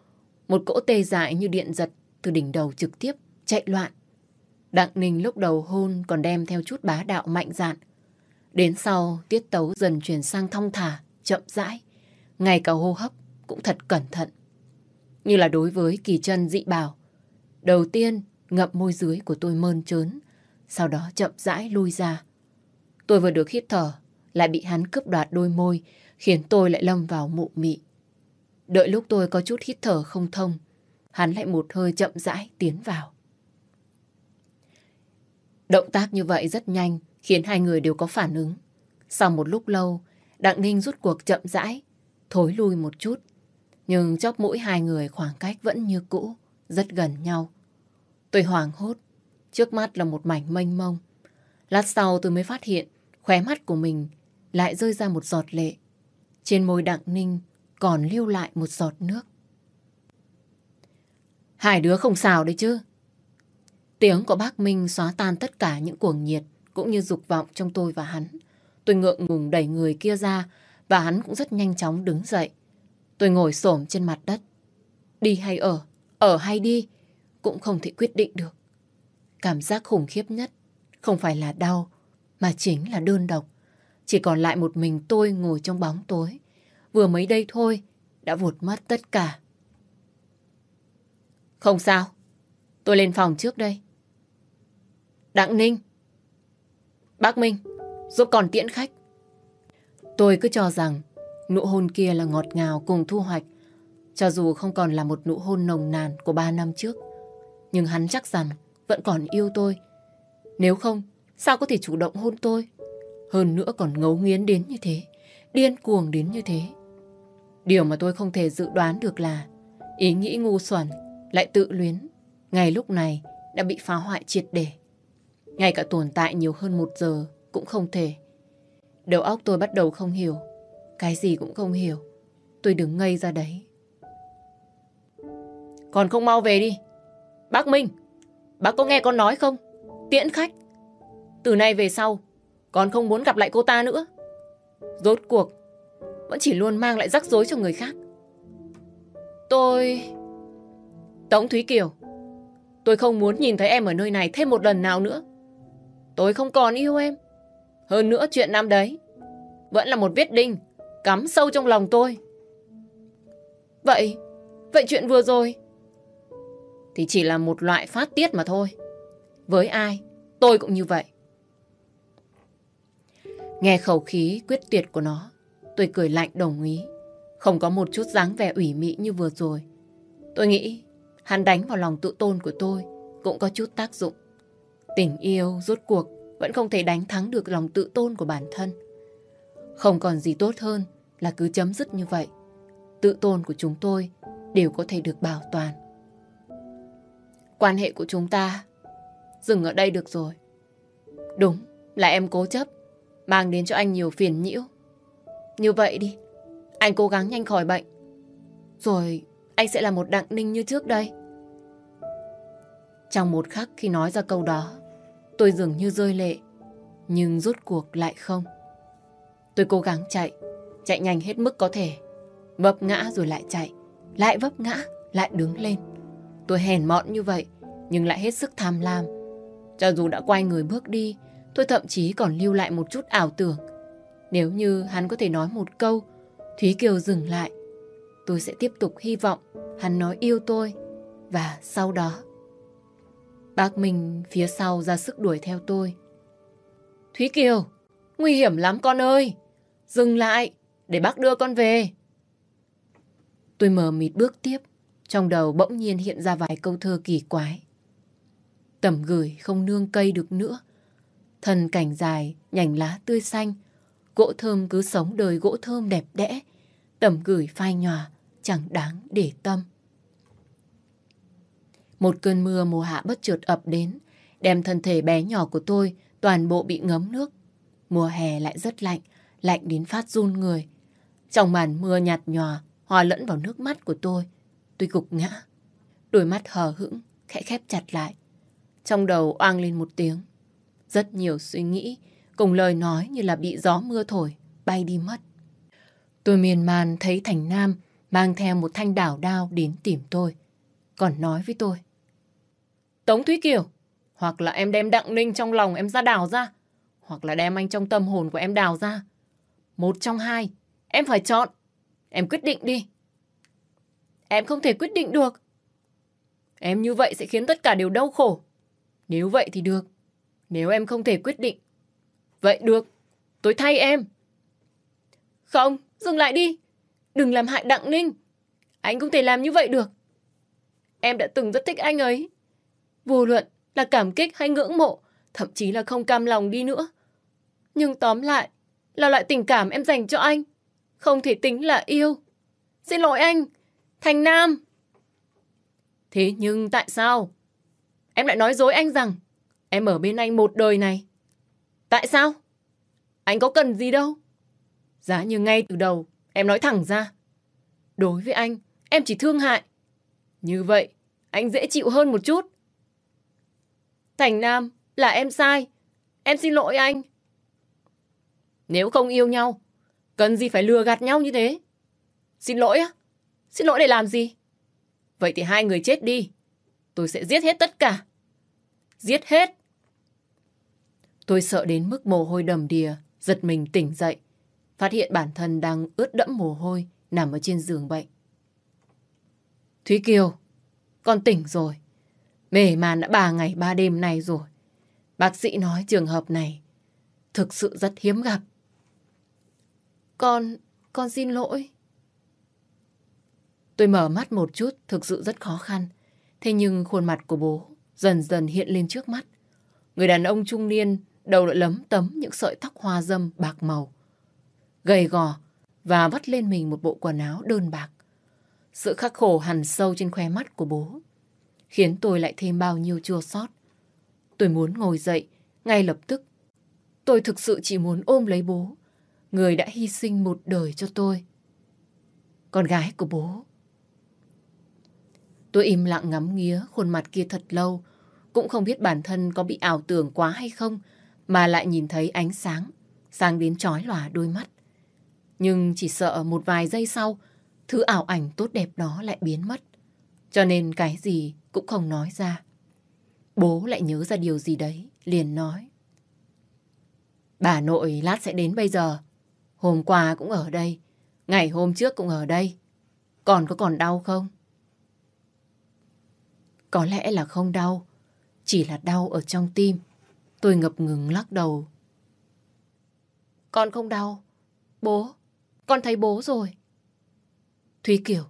một cỗ tê dại như điện giật từ đỉnh đầu trực tiếp chạy loạn. Đặng Ninh lúc đầu hôn còn đem theo chút bá đạo mạnh dạn. Đến sau, tiết tấu dần chuyển sang thong thả, chậm rãi. Ngay cả hô hấp cũng thật cẩn thận. Như là đối với kỳ chân dị bảo. Đầu tiên, ngậm môi dưới của tôi mơn trớn, sau đó chậm rãi lui ra. Tôi vừa được hít thở, lại bị hắn cướp đoạt đôi môi, khiến tôi lại lâm vào mụ mị. Đợi lúc tôi có chút hít thở không thông, hắn lại một hơi chậm rãi tiến vào. Động tác như vậy rất nhanh, khiến hai người đều có phản ứng. Sau một lúc lâu, Đặng Ninh rút cuộc chậm rãi, thối lui một chút. Nhưng chóp mũi hai người khoảng cách vẫn như cũ, rất gần nhau. Tôi hoảng hốt, trước mắt là một mảnh mênh mông. Lát sau tôi mới phát hiện khóe mắt của mình lại rơi ra một giọt lệ. Trên môi Đặng Ninh còn lưu lại một giọt nước. Hai đứa không xào đấy chứ. Tiếng của bác Minh xóa tan tất cả những cuồng nhiệt cũng như dục vọng trong tôi và hắn. Tôi ngượng ngùng đẩy người kia ra và hắn cũng rất nhanh chóng đứng dậy. Tôi ngồi xổm trên mặt đất. Đi hay ở, ở hay đi, cũng không thể quyết định được. Cảm giác khủng khiếp nhất không phải là đau, mà chính là đơn độc. Chỉ còn lại một mình tôi ngồi trong bóng tối. Vừa mới đây thôi, đã vụt mất tất cả. Không sao, tôi lên phòng trước đây. Đặng Ninh. Bác Minh, giúp còn tiễn khách. Tôi cứ cho rằng nụ hôn kia là ngọt ngào cùng thu hoạch. Cho dù không còn là một nụ hôn nồng nàn của ba năm trước. Nhưng hắn chắc rằng vẫn còn yêu tôi. Nếu không, sao có thể chủ động hôn tôi? Hơn nữa còn ngấu nghiến đến như thế. Điên cuồng đến như thế. Điều mà tôi không thể dự đoán được là ý nghĩ ngu xuẩn lại tự luyến. Ngay lúc này đã bị phá hoại triệt để. Ngay cả tồn tại nhiều hơn một giờ cũng không thể. Đầu óc tôi bắt đầu không hiểu. Cái gì cũng không hiểu. Tôi đứng ngây ra đấy. Còn không mau về đi. Bác Minh, bác có nghe con nói không? Tiễn khách. Từ nay về sau, con không muốn gặp lại cô ta nữa. Rốt cuộc, vẫn chỉ luôn mang lại rắc rối cho người khác. Tôi... Tống Thúy Kiều, tôi không muốn nhìn thấy em ở nơi này thêm một lần nào nữa. Tôi không còn yêu em. Hơn nữa chuyện năm đấy, vẫn là một vết đinh cắm sâu trong lòng tôi. Vậy, vậy chuyện vừa rồi thì chỉ là một loại phát tiết mà thôi. Với ai, tôi cũng như vậy. Nghe khẩu khí quyết tuyệt của nó, tôi cười lạnh đồng ý. Không có một chút dáng vẻ ủy mị như vừa rồi. Tôi nghĩ hắn đánh vào lòng tự tôn của tôi cũng có chút tác dụng. Tình yêu rốt cuộc vẫn không thể đánh thắng được lòng tự tôn của bản thân. Không còn gì tốt hơn là cứ chấm dứt như vậy. Tự tôn của chúng tôi đều có thể được bảo toàn. Quan hệ của chúng ta dừng ở đây được rồi. Đúng là em cố chấp, mang đến cho anh nhiều phiền nhiễu. Như vậy đi, anh cố gắng nhanh khỏi bệnh. Rồi anh sẽ là một đặng ninh như trước đây. Trong một khắc khi nói ra câu đó, tôi dường như rơi lệ, nhưng rốt cuộc lại không. Tôi cố gắng chạy, chạy nhanh hết mức có thể. Vấp ngã rồi lại chạy, lại vấp ngã, lại đứng lên. Tôi hèn mọn như vậy, nhưng lại hết sức tham lam. Cho dù đã quay người bước đi, tôi thậm chí còn lưu lại một chút ảo tưởng. Nếu như hắn có thể nói một câu, Thúy Kiều dừng lại, tôi sẽ tiếp tục hy vọng hắn nói yêu tôi. Và sau đó, bác Minh phía sau ra sức đuổi theo tôi. Thúy Kiều, nguy hiểm lắm con ơi! Dừng lại, để bác đưa con về. Tôi mờ mịt bước tiếp, trong đầu bỗng nhiên hiện ra vài câu thơ kỳ quái. Tầm gửi không nương cây được nữa. Thần cảnh dài, nhành lá tươi xanh. Gỗ thơm cứ sống đời gỗ thơm đẹp đẽ. Tầm gửi phai nhòa, chẳng đáng để tâm. Một cơn mưa mùa hạ bất chợt ập đến, đem thân thể bé nhỏ của tôi toàn bộ bị ngấm nước. Mùa hè lại rất lạnh, lạnh đến phát run người. Trong màn mưa nhạt nhòa, hòa lẫn vào nước mắt của tôi, tôi gục ngã. Đôi mắt hờ hững, khẽ khép chặt lại. Trong đầu oang lên một tiếng. Rất nhiều suy nghĩ, cùng lời nói như là bị gió mưa thổi, bay đi mất. Tôi miền man thấy Thành Nam mang theo một thanh đảo đao đến tìm tôi. Còn nói với tôi. Tống Thúy Kiều, hoặc là em đem Đặng Ninh trong lòng em ra đào ra, hoặc là đem anh trong tâm hồn của em đào ra. Một trong hai, em phải chọn. Em quyết định đi. Em không thể quyết định được. Em như vậy sẽ khiến tất cả đều đau khổ. Nếu vậy thì được. Nếu em không thể quyết định. Vậy được. Tôi thay em. Không, dừng lại đi. Đừng làm hại Đặng Ninh. Anh không thể làm như vậy được. Em đã từng rất thích anh ấy. Vô luận là cảm kích hay ngưỡng mộ, thậm chí là không cam lòng đi nữa. Nhưng tóm lại, là loại tình cảm em dành cho anh. Không thể tính là yêu. Xin lỗi anh, Thành Nam. Thế nhưng tại sao? Em lại nói dối anh rằng em ở bên anh một đời này. Tại sao? Anh có cần gì đâu. Giá như ngay từ đầu em nói thẳng ra. Đối với anh, em chỉ thương hại. Như vậy, anh dễ chịu hơn một chút. Thành Nam, là em sai. Em xin lỗi anh. Nếu không yêu nhau, cần gì phải lừa gạt nhau như thế? Xin lỗi á? Xin lỗi để làm gì? Vậy thì hai người chết đi. Tôi sẽ giết hết tất cả. Giết hết. Tôi sợ đến mức mồ hôi đầm đìa, giật mình tỉnh dậy. Phát hiện bản thân đang ướt đẫm mồ hôi, nằm ở trên giường bệnh. Thúy Kiều, con tỉnh rồi. Mề màn đã ba ngày ba đêm nay rồi. Bác sĩ nói trường hợp này thực sự rất hiếm gặp. Con, con xin lỗi. Tôi mở mắt một chút, thực sự rất khó khăn. Thế nhưng khuôn mặt của bố dần dần hiện lên trước mắt. Người đàn ông trung niên, đầu đã lấm tấm những sợi tóc hoa dâm bạc màu. Gầy gò và vắt lên mình một bộ quần áo đơn bạc. Sự khắc khổ hằn sâu trên khóe mắt của bố khiến tôi lại thêm bao nhiêu chua xót. Tôi muốn ngồi dậy ngay lập tức. Tôi thực sự chỉ muốn ôm lấy bố người đã hy sinh một đời cho tôi. Con gái của bố. Tôi im lặng ngắm nghía khuôn mặt kia thật lâu, cũng không biết bản thân có bị ảo tưởng quá hay không, mà lại nhìn thấy ánh sáng, sáng đến chói lòa đôi mắt. Nhưng chỉ sợ một vài giây sau, thứ ảo ảnh tốt đẹp đó lại biến mất. Cho nên cái gì cũng không nói ra. Bố lại nhớ ra điều gì đấy, liền nói. Bà nội lát sẽ đến bây giờ. Hôm qua cũng ở đây, ngày hôm trước cũng ở đây. Còn có còn đau không? Có lẽ là không đau, chỉ là đau ở trong tim. Tôi ngập ngừng lắc đầu. Con không đau. Bố, con thấy bố rồi. Thúy Kiều,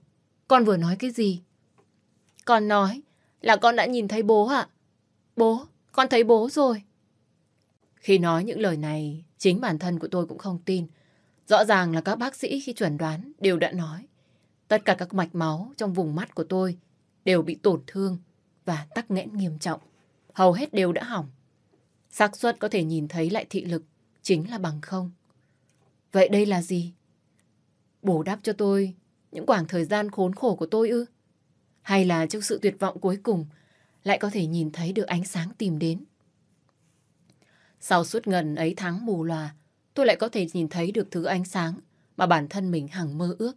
con vừa nói cái gì? Con nói là con đã nhìn thấy bố ạ. Bố, con thấy bố rồi. Khi nói những lời này, chính bản thân của tôi cũng không tin. Rõ ràng là các bác sĩ khi chuẩn đoán đều đã nói. Tất cả các mạch máu trong vùng mắt của tôi đều bị tổn thương và tắc nghẽn nghiêm trọng. Hầu hết đều đã hỏng. xác suất có thể nhìn thấy lại thị lực chính là bằng không. Vậy đây là gì? Bổ đáp cho tôi những khoảng thời gian khốn khổ của tôi ư? Hay là trong sự tuyệt vọng cuối cùng lại có thể nhìn thấy được ánh sáng tìm đến? Sau suốt ngần ấy tháng mù lòa, tôi lại có thể nhìn thấy được thứ ánh sáng mà bản thân mình hằng mơ ước.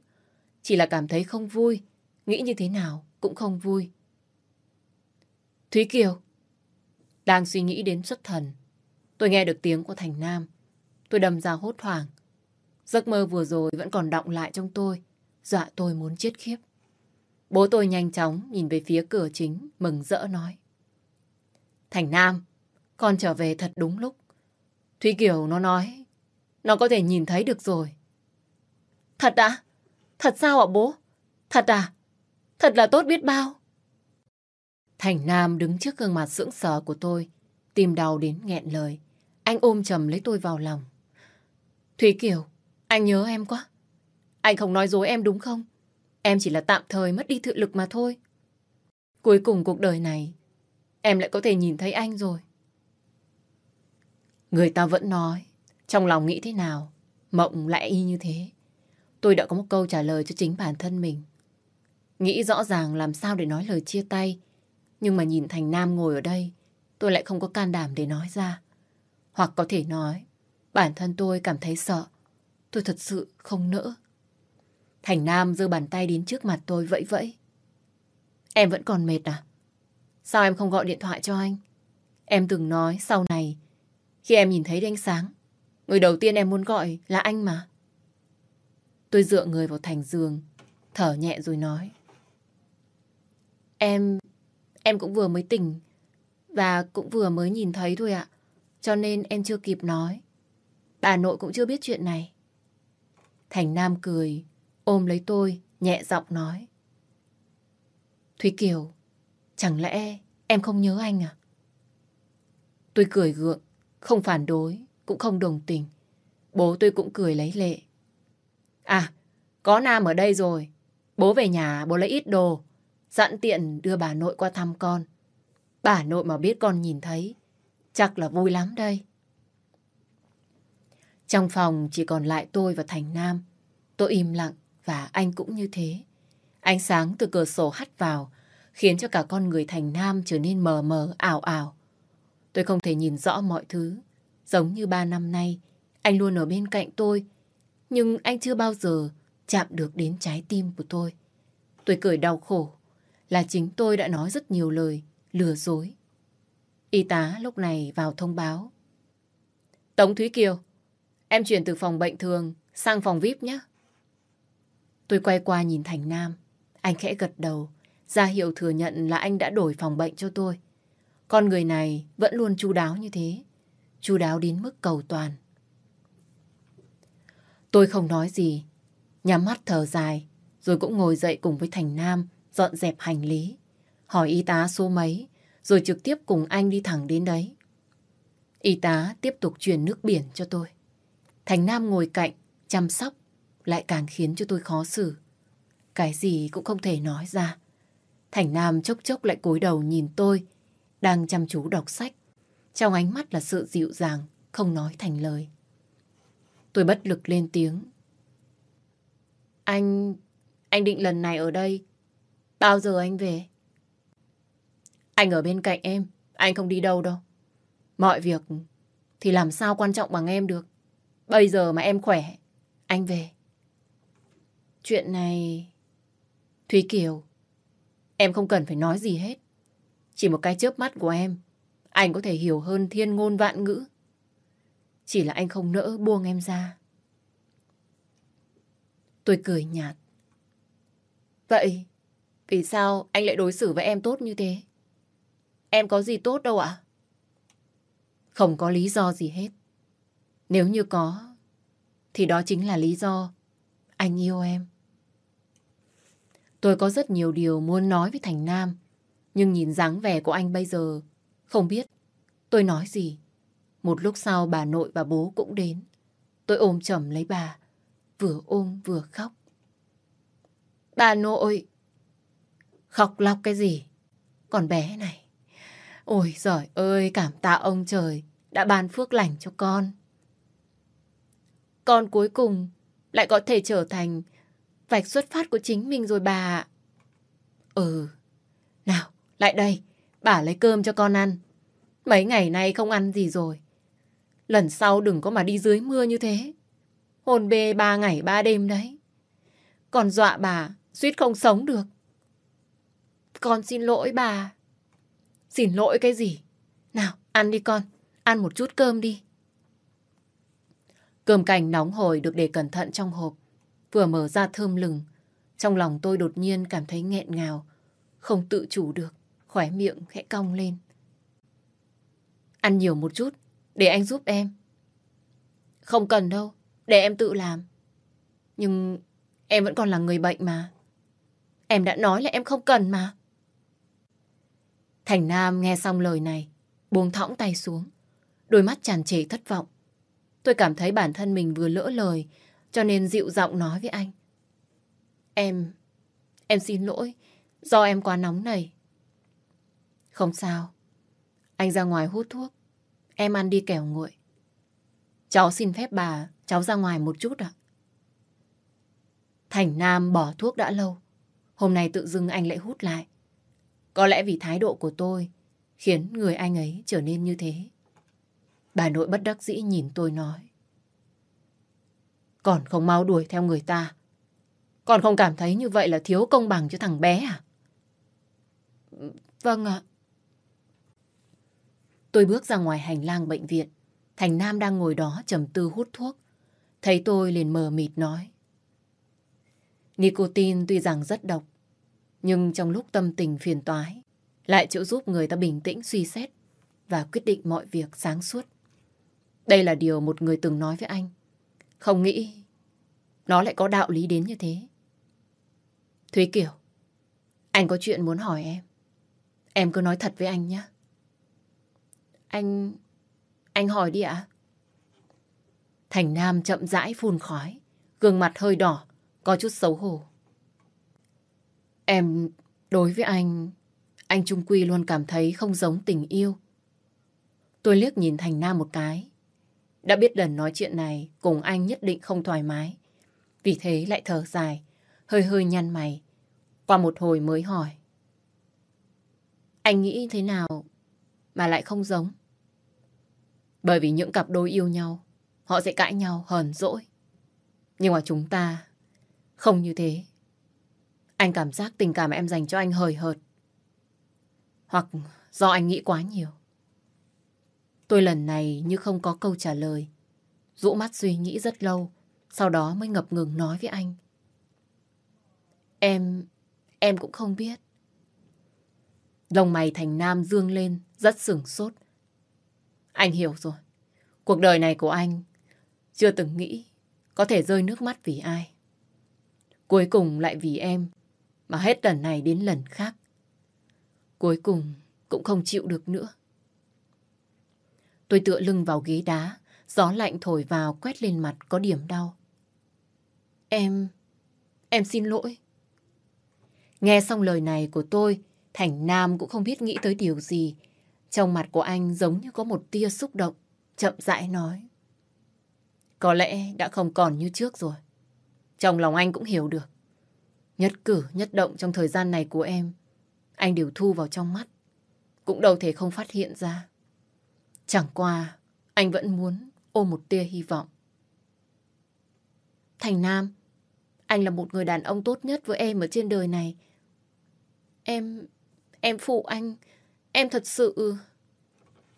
Chỉ là cảm thấy không vui, nghĩ như thế nào cũng không vui. Thúy Kiều, đang suy nghĩ đến xuất thần. Tôi nghe được tiếng của Thành Nam. Tôi đầm ra hốt hoảng. Giấc mơ vừa rồi vẫn còn động lại trong tôi. Dọa tôi muốn chết khiếp. Bố tôi nhanh chóng nhìn về phía cửa chính, mừng rỡ nói. Thành Nam, con trở về thật đúng lúc. Thúy Kiều nó nói, nó có thể nhìn thấy được rồi. Thật ạ? Thật sao ạ bố? Thật à? Thật là tốt biết bao. Thành Nam đứng trước gương mặt sững sờ của tôi, tìm đau đến nghẹn lời. Anh ôm chầm lấy tôi vào lòng. Thúy Kiều, anh nhớ em quá. Anh không nói dối em đúng không? Em chỉ là tạm thời mất đi thị lực mà thôi. Cuối cùng cuộc đời này, em lại có thể nhìn thấy anh rồi. Người ta vẫn nói, trong lòng nghĩ thế nào, mộng lại y như thế. Tôi đã có một câu trả lời cho chính bản thân mình. Nghĩ rõ ràng làm sao để nói lời chia tay, nhưng mà nhìn Thành Nam ngồi ở đây, tôi lại không có can đảm để nói ra. Hoặc có thể nói, bản thân tôi cảm thấy sợ. Tôi thật sự không nỡ. Thành Nam giơ bàn tay đến trước mặt tôi vẫy vẫy. Em vẫn còn mệt à? Sao em không gọi điện thoại cho anh? Em từng nói sau này, khi em nhìn thấy ánh sáng, người đầu tiên em muốn gọi là anh mà. Tôi dựa người vào thành giường, thở nhẹ rồi nói. Em, em cũng vừa mới tỉnh và cũng vừa mới nhìn thấy thôi ạ. Cho nên em chưa kịp nói. Bà nội cũng chưa biết chuyện này. Thành Nam cười, ôm lấy tôi, nhẹ giọng nói. Thúy Kiều, chẳng lẽ em không nhớ anh à? Tôi cười gượng, không phản đối, cũng không đồng tình. Bố tôi cũng cười lấy lệ. À, có Nam ở đây rồi. Bố về nhà, bố lấy ít đồ. Dặn tiện đưa bà nội qua thăm con. Bà nội mà biết con nhìn thấy, chắc là vui lắm đây. Trong phòng chỉ còn lại tôi và Thành Nam. Tôi im lặng và anh cũng như thế. Ánh sáng từ cửa sổ hắt vào, khiến cho cả con người Thành Nam trở nên mờ mờ, ảo ảo. Tôi không thể nhìn rõ mọi thứ. Giống như ba năm nay, anh luôn ở bên cạnh tôi. Nhưng anh chưa bao giờ chạm được đến trái tim của tôi. Tôi cười đau khổ là chính tôi đã nói rất nhiều lời lừa dối. Y tá lúc này vào thông báo. Tống Thúy Kiều, em chuyển từ phòng bệnh thường sang phòng VIP nhé. Tôi quay qua nhìn Thành Nam. Anh khẽ gật đầu, ra hiệu thừa nhận là anh đã đổi phòng bệnh cho tôi. Con người này vẫn luôn chu đáo như thế. Chu đáo đến mức cầu toàn. Tôi không nói gì. Nhắm mắt thở dài, rồi cũng ngồi dậy cùng với Thành Nam dọn dẹp hành lý. Hỏi y tá số mấy, rồi trực tiếp cùng anh đi thẳng đến đấy. Y tá tiếp tục truyền nước biển cho tôi. Thành Nam ngồi cạnh, chăm sóc, lại càng khiến cho tôi khó xử. Cái gì cũng không thể nói ra. Thành Nam chốc chốc lại cúi đầu nhìn tôi, đang chăm chú đọc sách. Trong ánh mắt là sự dịu dàng, không nói thành lời. Tôi bất lực lên tiếng. Anh... anh định lần này ở đây. Bao giờ anh về? Anh ở bên cạnh em, anh không đi đâu đâu. Mọi việc thì làm sao quan trọng bằng em được. Bây giờ mà em khỏe, anh về. Chuyện này... Thúy Kiều, em không cần phải nói gì hết. Chỉ một cái chớp mắt của em, anh có thể hiểu hơn thiên ngôn vạn ngữ. Chỉ là anh không nỡ buông em ra. Tôi cười nhạt. Vậy, vì sao anh lại đối xử với em tốt như thế? Em có gì tốt đâu ạ? Không có lý do gì hết. Nếu như có, thì đó chính là lý do anh yêu em. Tôi có rất nhiều điều muốn nói với Thành Nam, nhưng nhìn dáng vẻ của anh bây giờ, không biết tôi nói gì. Một lúc sau bà nội và bố cũng đến. Tôi ôm chầm lấy bà, vừa ôm vừa khóc. Bà nội! Khóc lóc cái gì? Còn bé này. Ôi giời ơi, cảm tạ ông trời đã ban phước lành cho con. Con cuối cùng lại có thể trở thành vạch xuất phát của chính mình rồi bà Ừ. Nào, lại đây, bà lấy cơm cho con ăn. Mấy ngày nay không ăn gì rồi. Lần sau đừng có mà đi dưới mưa như thế. Hồn bê ba ngày ba đêm đấy. Còn dọa bà, suýt không sống được. Con xin lỗi bà. Xin lỗi cái gì? Nào, ăn đi con. Ăn một chút cơm đi. Cơm cành nóng hổi được để cẩn thận trong hộp. Vừa mở ra thơm lừng. Trong lòng tôi đột nhiên cảm thấy nghẹn ngào. Không tự chủ được. Khóe miệng khẽ cong lên. Ăn nhiều một chút. Để anh giúp em. Không cần đâu. Để em tự làm. Nhưng em vẫn còn là người bệnh mà. Em đã nói là em không cần mà. Thành Nam nghe xong lời này, buông thõng tay xuống. Đôi mắt tràn trề thất vọng. Tôi cảm thấy bản thân mình vừa lỡ lời, cho nên dịu giọng nói với anh. Em, em xin lỗi, do em quá nóng này. Không sao, anh ra ngoài hút thuốc, em ăn đi kẻo nguội. Cháu xin phép bà, cháu ra ngoài một chút ạ. Thành Nam bỏ thuốc đã lâu, hôm nay tự dưng anh lại hút lại. Có lẽ vì thái độ của tôi khiến người anh ấy trở nên như thế. Bà nội bất đắc dĩ nhìn tôi nói. Còn không mau đuổi theo người ta. Còn không cảm thấy như vậy là thiếu công bằng cho thằng bé à? Vâng ạ. Tôi bước ra ngoài hành lang bệnh viện. Thành Nam đang ngồi đó trầm tư hút thuốc. Thấy tôi liền mờ mịt nói. Nicotine tuy rằng rất độc, nhưng trong lúc tâm tình phiền toái, lại chịu giúp người ta bình tĩnh suy xét và quyết định mọi việc sáng suốt. Đây là điều một người từng nói với anh. Không nghĩ nó lại có đạo lý đến như thế. Thúy Kiều, anh có chuyện muốn hỏi em. Em cứ nói thật với anh nhé. Anh... anh hỏi đi ạ. Thành Nam chậm rãi phun khói, gương mặt hơi đỏ, có chút xấu hổ. Em đối với anh, anh Trung Quy luôn cảm thấy không giống tình yêu. Tôi liếc nhìn Thành Nam một cái. Đã biết lần nói chuyện này cùng anh nhất định không thoải mái. Vì thế lại thở dài, hơi hơi nhăn mày. Qua một hồi mới hỏi. Anh nghĩ thế nào mà lại không giống? Bởi vì những cặp đôi yêu nhau, họ sẽ cãi nhau hờn dỗi. Nhưng mà chúng ta không như thế. Anh cảm giác tình cảm em dành cho anh hời hợt. Hoặc do anh nghĩ quá nhiều. Tôi lần này như không có câu trả lời. Rũ mắt suy nghĩ rất lâu, sau đó mới ngập ngừng nói với anh. Em, em cũng không biết. Lông mày thành nam dương lên, rất sửng sốt. Anh hiểu rồi. Cuộc đời này của anh chưa từng nghĩ có thể rơi nước mắt vì ai. Cuối cùng lại vì em mà hết lần này đến lần khác. Cuối cùng cũng không chịu được nữa. Tôi tựa lưng vào ghế đá, gió lạnh thổi vào quét lên mặt có điểm đau. Em... em xin lỗi. Nghe xong lời này của tôi, Thành Nam cũng không biết nghĩ tới điều gì. Trong mặt của anh giống như có một tia xúc động, chậm rãi nói. Có lẽ đã không còn như trước rồi. Trong lòng anh cũng hiểu được. Nhất cử, nhất động trong thời gian này của em, anh đều thu vào trong mắt. cũng đâu thể không phát hiện ra. Chẳng qua, anh vẫn muốn ôm một tia hy vọng. Thành Nam, anh là một người đàn ông tốt nhất với em ở trên đời này. Em, em phụ anh, em thật sự...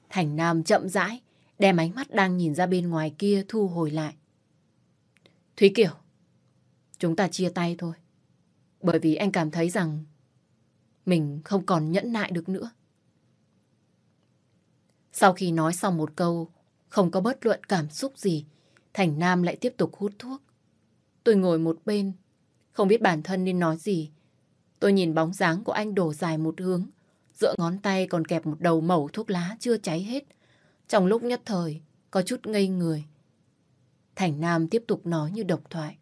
Thành Nam chậm rãi, đem ánh mắt đang nhìn ra bên ngoài kia thu hồi lại. Thúy Kiều, chúng ta chia tay thôi. Bởi vì anh cảm thấy rằng mình không còn nhẫn nại được nữa. Sau khi nói xong một câu, không có bất luận cảm xúc gì, Thành Nam lại tiếp tục hút thuốc. Tôi ngồi một bên, không biết bản thân nên nói gì. Tôi nhìn bóng dáng của anh đổ dài một hướng, giữa ngón tay còn kẹp một đầu mẩu thuốc lá chưa cháy hết. Trong lúc nhất thời, có chút ngây người. Thành Nam tiếp tục nói như độc thoại.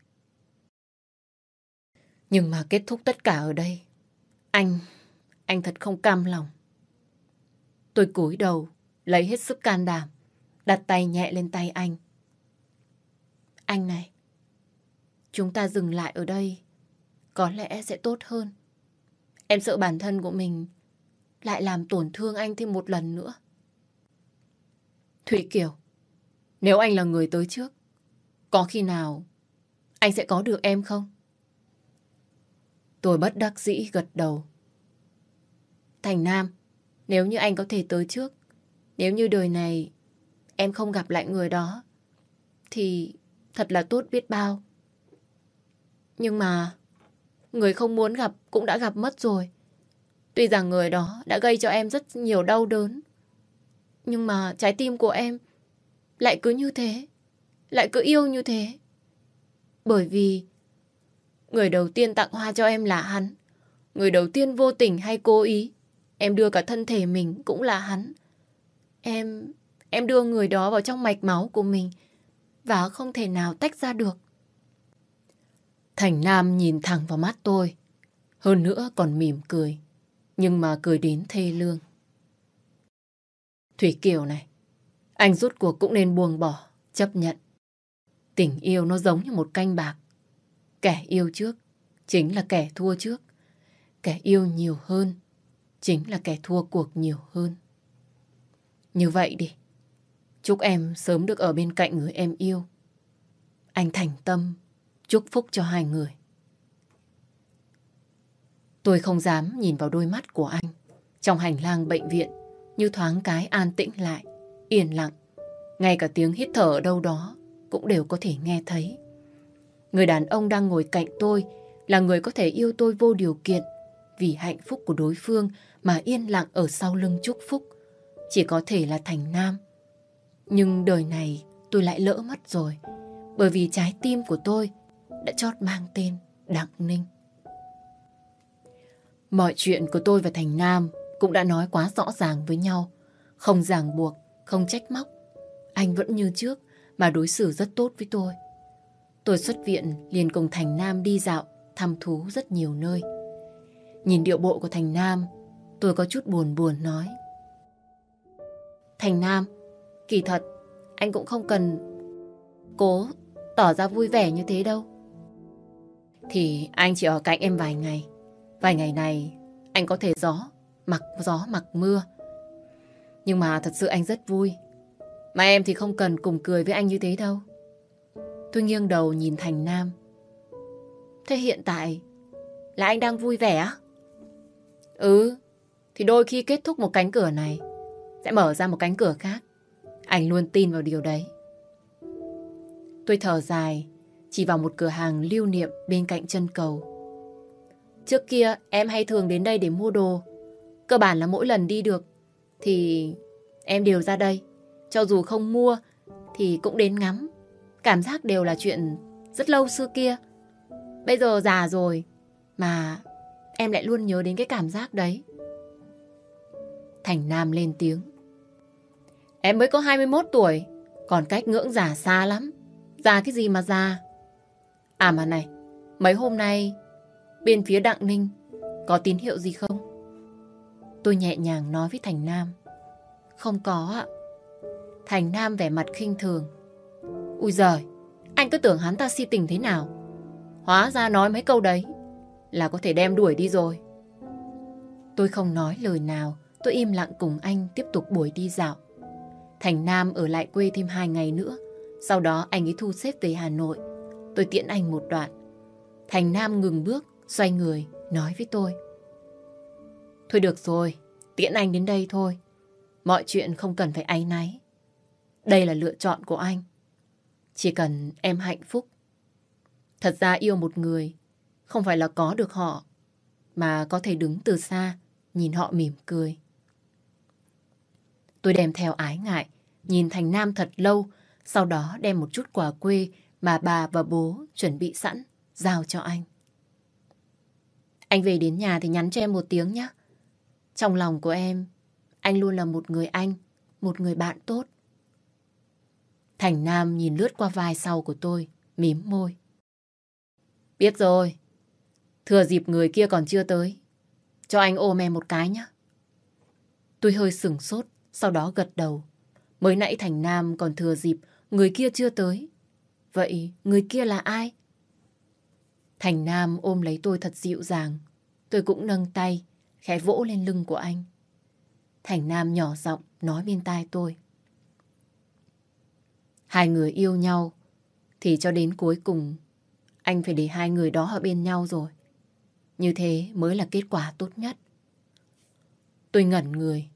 Nhưng mà kết thúc tất cả ở đây. Anh, anh thật không cam lòng. Tôi cúi đầu, lấy hết sức can đảm, đặt tay nhẹ lên tay anh. Anh này, chúng ta dừng lại ở đây, có lẽ sẽ tốt hơn. Em sợ bản thân của mình lại làm tổn thương anh thêm một lần nữa. Thủy Kiều, nếu anh là người tới trước, có khi nào anh sẽ có được em không? Tôi bất đắc dĩ gật đầu. Thành Nam, nếu như anh có thể tới trước, nếu như đời này em không gặp lại người đó, thì thật là tốt biết bao. Nhưng mà, người không muốn gặp cũng đã gặp mất rồi. Tuy rằng người đó đã gây cho em rất nhiều đau đớn, nhưng mà trái tim của em lại cứ như thế, lại cứ yêu như thế. Bởi vì người đầu tiên tặng hoa cho em là hắn. Người đầu tiên vô tình hay cố ý, em đưa cả thân thể mình cũng là hắn. Em, em đưa người đó vào trong mạch máu của mình và không thể nào tách ra được. Thành Nam nhìn thẳng vào mắt tôi, hơn nữa còn mỉm cười, nhưng mà cười đến thê lương. Thủy Kiều này, anh rút cuộc cũng nên buông bỏ, chấp nhận. Tình yêu nó giống như một canh bạc. Kẻ yêu trước chính là kẻ thua trước. Kẻ yêu nhiều hơn chính là kẻ thua cuộc nhiều hơn. Như vậy đi. Chúc em sớm được ở bên cạnh người em yêu. Anh thành tâm chúc phúc cho hai người. Tôi không dám nhìn vào đôi mắt của anh. Trong hành lang bệnh viện, như thoáng cái an tĩnh lại, yên lặng. Ngay cả tiếng hít thở ở đâu đó cũng đều có thể nghe thấy. Người đàn ông đang ngồi cạnh tôi là người có thể yêu tôi vô điều kiện vì hạnh phúc của đối phương mà yên lặng ở sau lưng chúc phúc. Chỉ có thể là Thành Nam. Nhưng đời này tôi lại lỡ mất rồi bởi vì trái tim của tôi đã chót mang tên Đặng Ninh. Mọi chuyện của tôi và Thành Nam cũng đã nói quá rõ ràng với nhau. Không ràng buộc, không trách móc. Anh vẫn như trước mà đối xử rất tốt với tôi. Tôi xuất viện liền cùng Thành Nam đi dạo, thăm thú rất nhiều nơi. Nhìn điệu bộ của Thành Nam, tôi có chút buồn buồn nói. Thành Nam, kỳ thật, anh cũng không cần cố tỏ ra vui vẻ như thế đâu. Thì anh chỉ ở cạnh em vài ngày. Vài ngày này, anh có thể gió, mặc gió mặc mưa. Nhưng mà thật sự anh rất vui. Mà em thì không cần cùng cười với anh như thế đâu. Tôi nghiêng đầu nhìn Thành Nam. Thế hiện tại là anh đang vui vẻ á? Ừ, thì đôi khi kết thúc một cánh cửa này sẽ mở ra một cánh cửa khác. Anh luôn tin vào điều đấy. Tôi thở dài, chỉ vào một cửa hàng lưu niệm bên cạnh chân cầu. Trước kia em hay thường đến đây để mua đồ. Cơ bản là mỗi lần đi được thì em đều ra đây. Cho dù không mua thì cũng đến ngắm. Cảm giác đều là chuyện rất lâu xưa kia. Bây giờ già rồi mà em lại luôn nhớ đến cái cảm giác đấy. Thành Nam lên tiếng. Em mới có 21 tuổi, còn cách ngưỡng già xa lắm. Già cái gì mà già? À mà này, mấy hôm nay bên phía Đặng Ninh có tín hiệu gì không? Tôi nhẹ nhàng nói với Thành Nam. Không có ạ. Thành Nam vẻ mặt khinh thường. Ui giời, anh cứ tưởng hắn ta si tình thế nào. Hóa ra nói mấy câu đấy là có thể đem đuổi đi rồi. Tôi không nói lời nào, tôi im lặng cùng anh tiếp tục buổi đi dạo. Thành Nam ở lại quê thêm hai ngày nữa. Sau đó anh ấy thu xếp về Hà Nội. Tôi tiễn anh một đoạn. Thành Nam ngừng bước, xoay người, nói với tôi. Thôi được rồi, tiễn anh đến đây thôi. Mọi chuyện không cần phải áy náy. Đây là lựa chọn của anh. Chỉ cần em hạnh phúc. Thật ra yêu một người không phải là có được họ, mà có thể đứng từ xa, nhìn họ mỉm cười. Tôi đem theo ái ngại, nhìn Thành Nam thật lâu, sau đó đem một chút quà quê mà bà và bố chuẩn bị sẵn, giao cho anh. Anh về đến nhà thì nhắn cho em một tiếng nhé. Trong lòng của em, anh luôn là một người anh, một người bạn tốt. Thành Nam nhìn lướt qua vai sau của tôi, mím môi. Biết rồi, thừa dịp người kia còn chưa tới. Cho anh ôm em một cái nhé. Tôi hơi sửng sốt, sau đó gật đầu. Mới nãy Thành Nam còn thừa dịp người kia chưa tới. Vậy người kia là ai? Thành Nam ôm lấy tôi thật dịu dàng. Tôi cũng nâng tay, khẽ vỗ lên lưng của anh. Thành Nam nhỏ giọng nói bên tai tôi. Hai người yêu nhau thì cho đến cuối cùng anh phải để hai người đó ở bên nhau rồi. Như thế mới là kết quả tốt nhất. Tôi ngẩn người.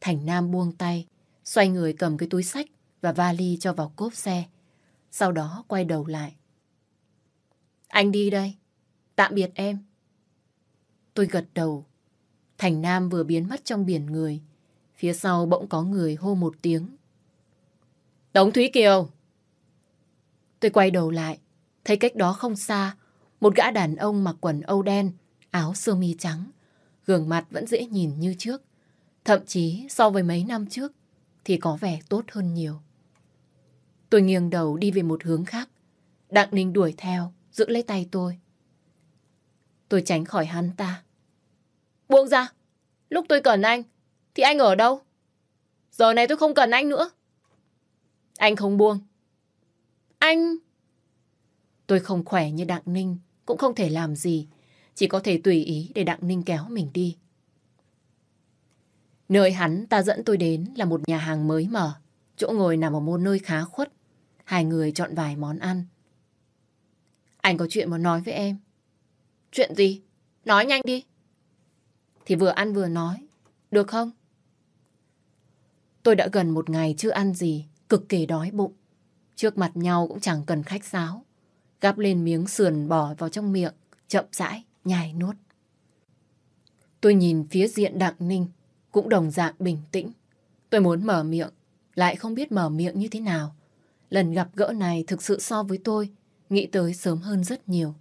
Thành Nam buông tay, xoay người cầm cái túi sách và vali cho vào cốp xe. Sau đó quay đầu lại. Anh đi đây. Tạm biệt em. Tôi gật đầu. Thành Nam vừa biến mất trong biển người. Phía sau bỗng có người hô một tiếng. Tống Thúy Kiều! Tôi quay đầu lại. Thấy cách đó không xa. Một gã đàn ông mặc quần âu đen, áo sơ mi trắng. Gương mặt vẫn dễ nhìn như trước. Thậm chí so với mấy năm trước thì có vẻ tốt hơn nhiều. Tôi nghiêng đầu đi về một hướng khác. Đặng Ninh đuổi theo, giữ lấy tay tôi. Tôi tránh khỏi hắn ta. Buông ra! Lúc tôi cần anh, thì anh ở đâu? Giờ này tôi không cần anh nữa. Anh không buông. Anh... Tôi không khỏe như Đặng Ninh, cũng không thể làm gì. Chỉ có thể tùy ý để Đặng Ninh kéo mình đi. Nơi hắn ta dẫn tôi đến là một nhà hàng mới mở. Chỗ ngồi nằm ở một nơi khá khuất. Hai người chọn vài món ăn. Anh có chuyện muốn nói với em. Chuyện gì? Nói nhanh đi. Thì vừa ăn vừa nói. Được không? Tôi đã gần một ngày chưa ăn gì, cực kỳ đói bụng. Trước mặt nhau cũng chẳng cần khách sáo. Gắp lên miếng sườn bỏ vào trong miệng, chậm rãi, nhai nuốt. Tôi nhìn phía diện Đặng Ninh, cũng đồng dạng bình tĩnh. Tôi muốn mở miệng, lại không biết mở miệng như thế nào. Lần gặp gỡ này thực sự so với tôi, nghĩ tới sớm hơn rất nhiều.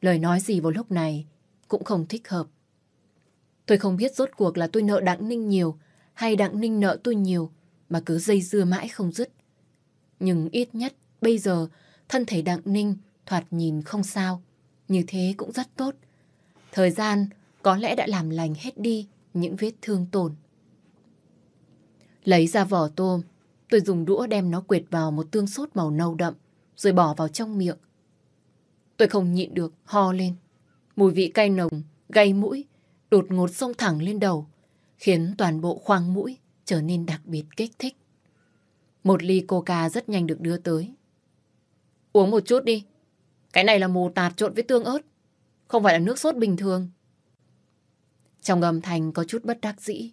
Lời nói gì vào lúc này cũng không thích hợp. Tôi không biết rốt cuộc là tôi nợ Đặng Ninh nhiều hay Đặng Ninh nợ tôi nhiều mà cứ dây dưa mãi không dứt. Nhưng ít nhất bây giờ thân thể Đặng Ninh thoạt nhìn không sao. Như thế cũng rất tốt. Thời gian có lẽ đã làm lành hết đi những vết thương tổn. Lấy ra vỏ tôm, tôi dùng đũa đem nó quệt vào một tương sốt màu nâu đậm, rồi bỏ vào trong miệng. Tôi không nhịn được, ho lên. Mùi vị cay nồng, gây mũi, đột ngột xông thẳng lên đầu, khiến toàn bộ khoang mũi trở nên đặc biệt kích thích. Một ly coca rất nhanh được đưa tới. Uống một chút đi. Cái này là mù tạt trộn với tương ớt. Không phải là nước sốt bình thường. Trong âm thanh có chút bất đắc dĩ,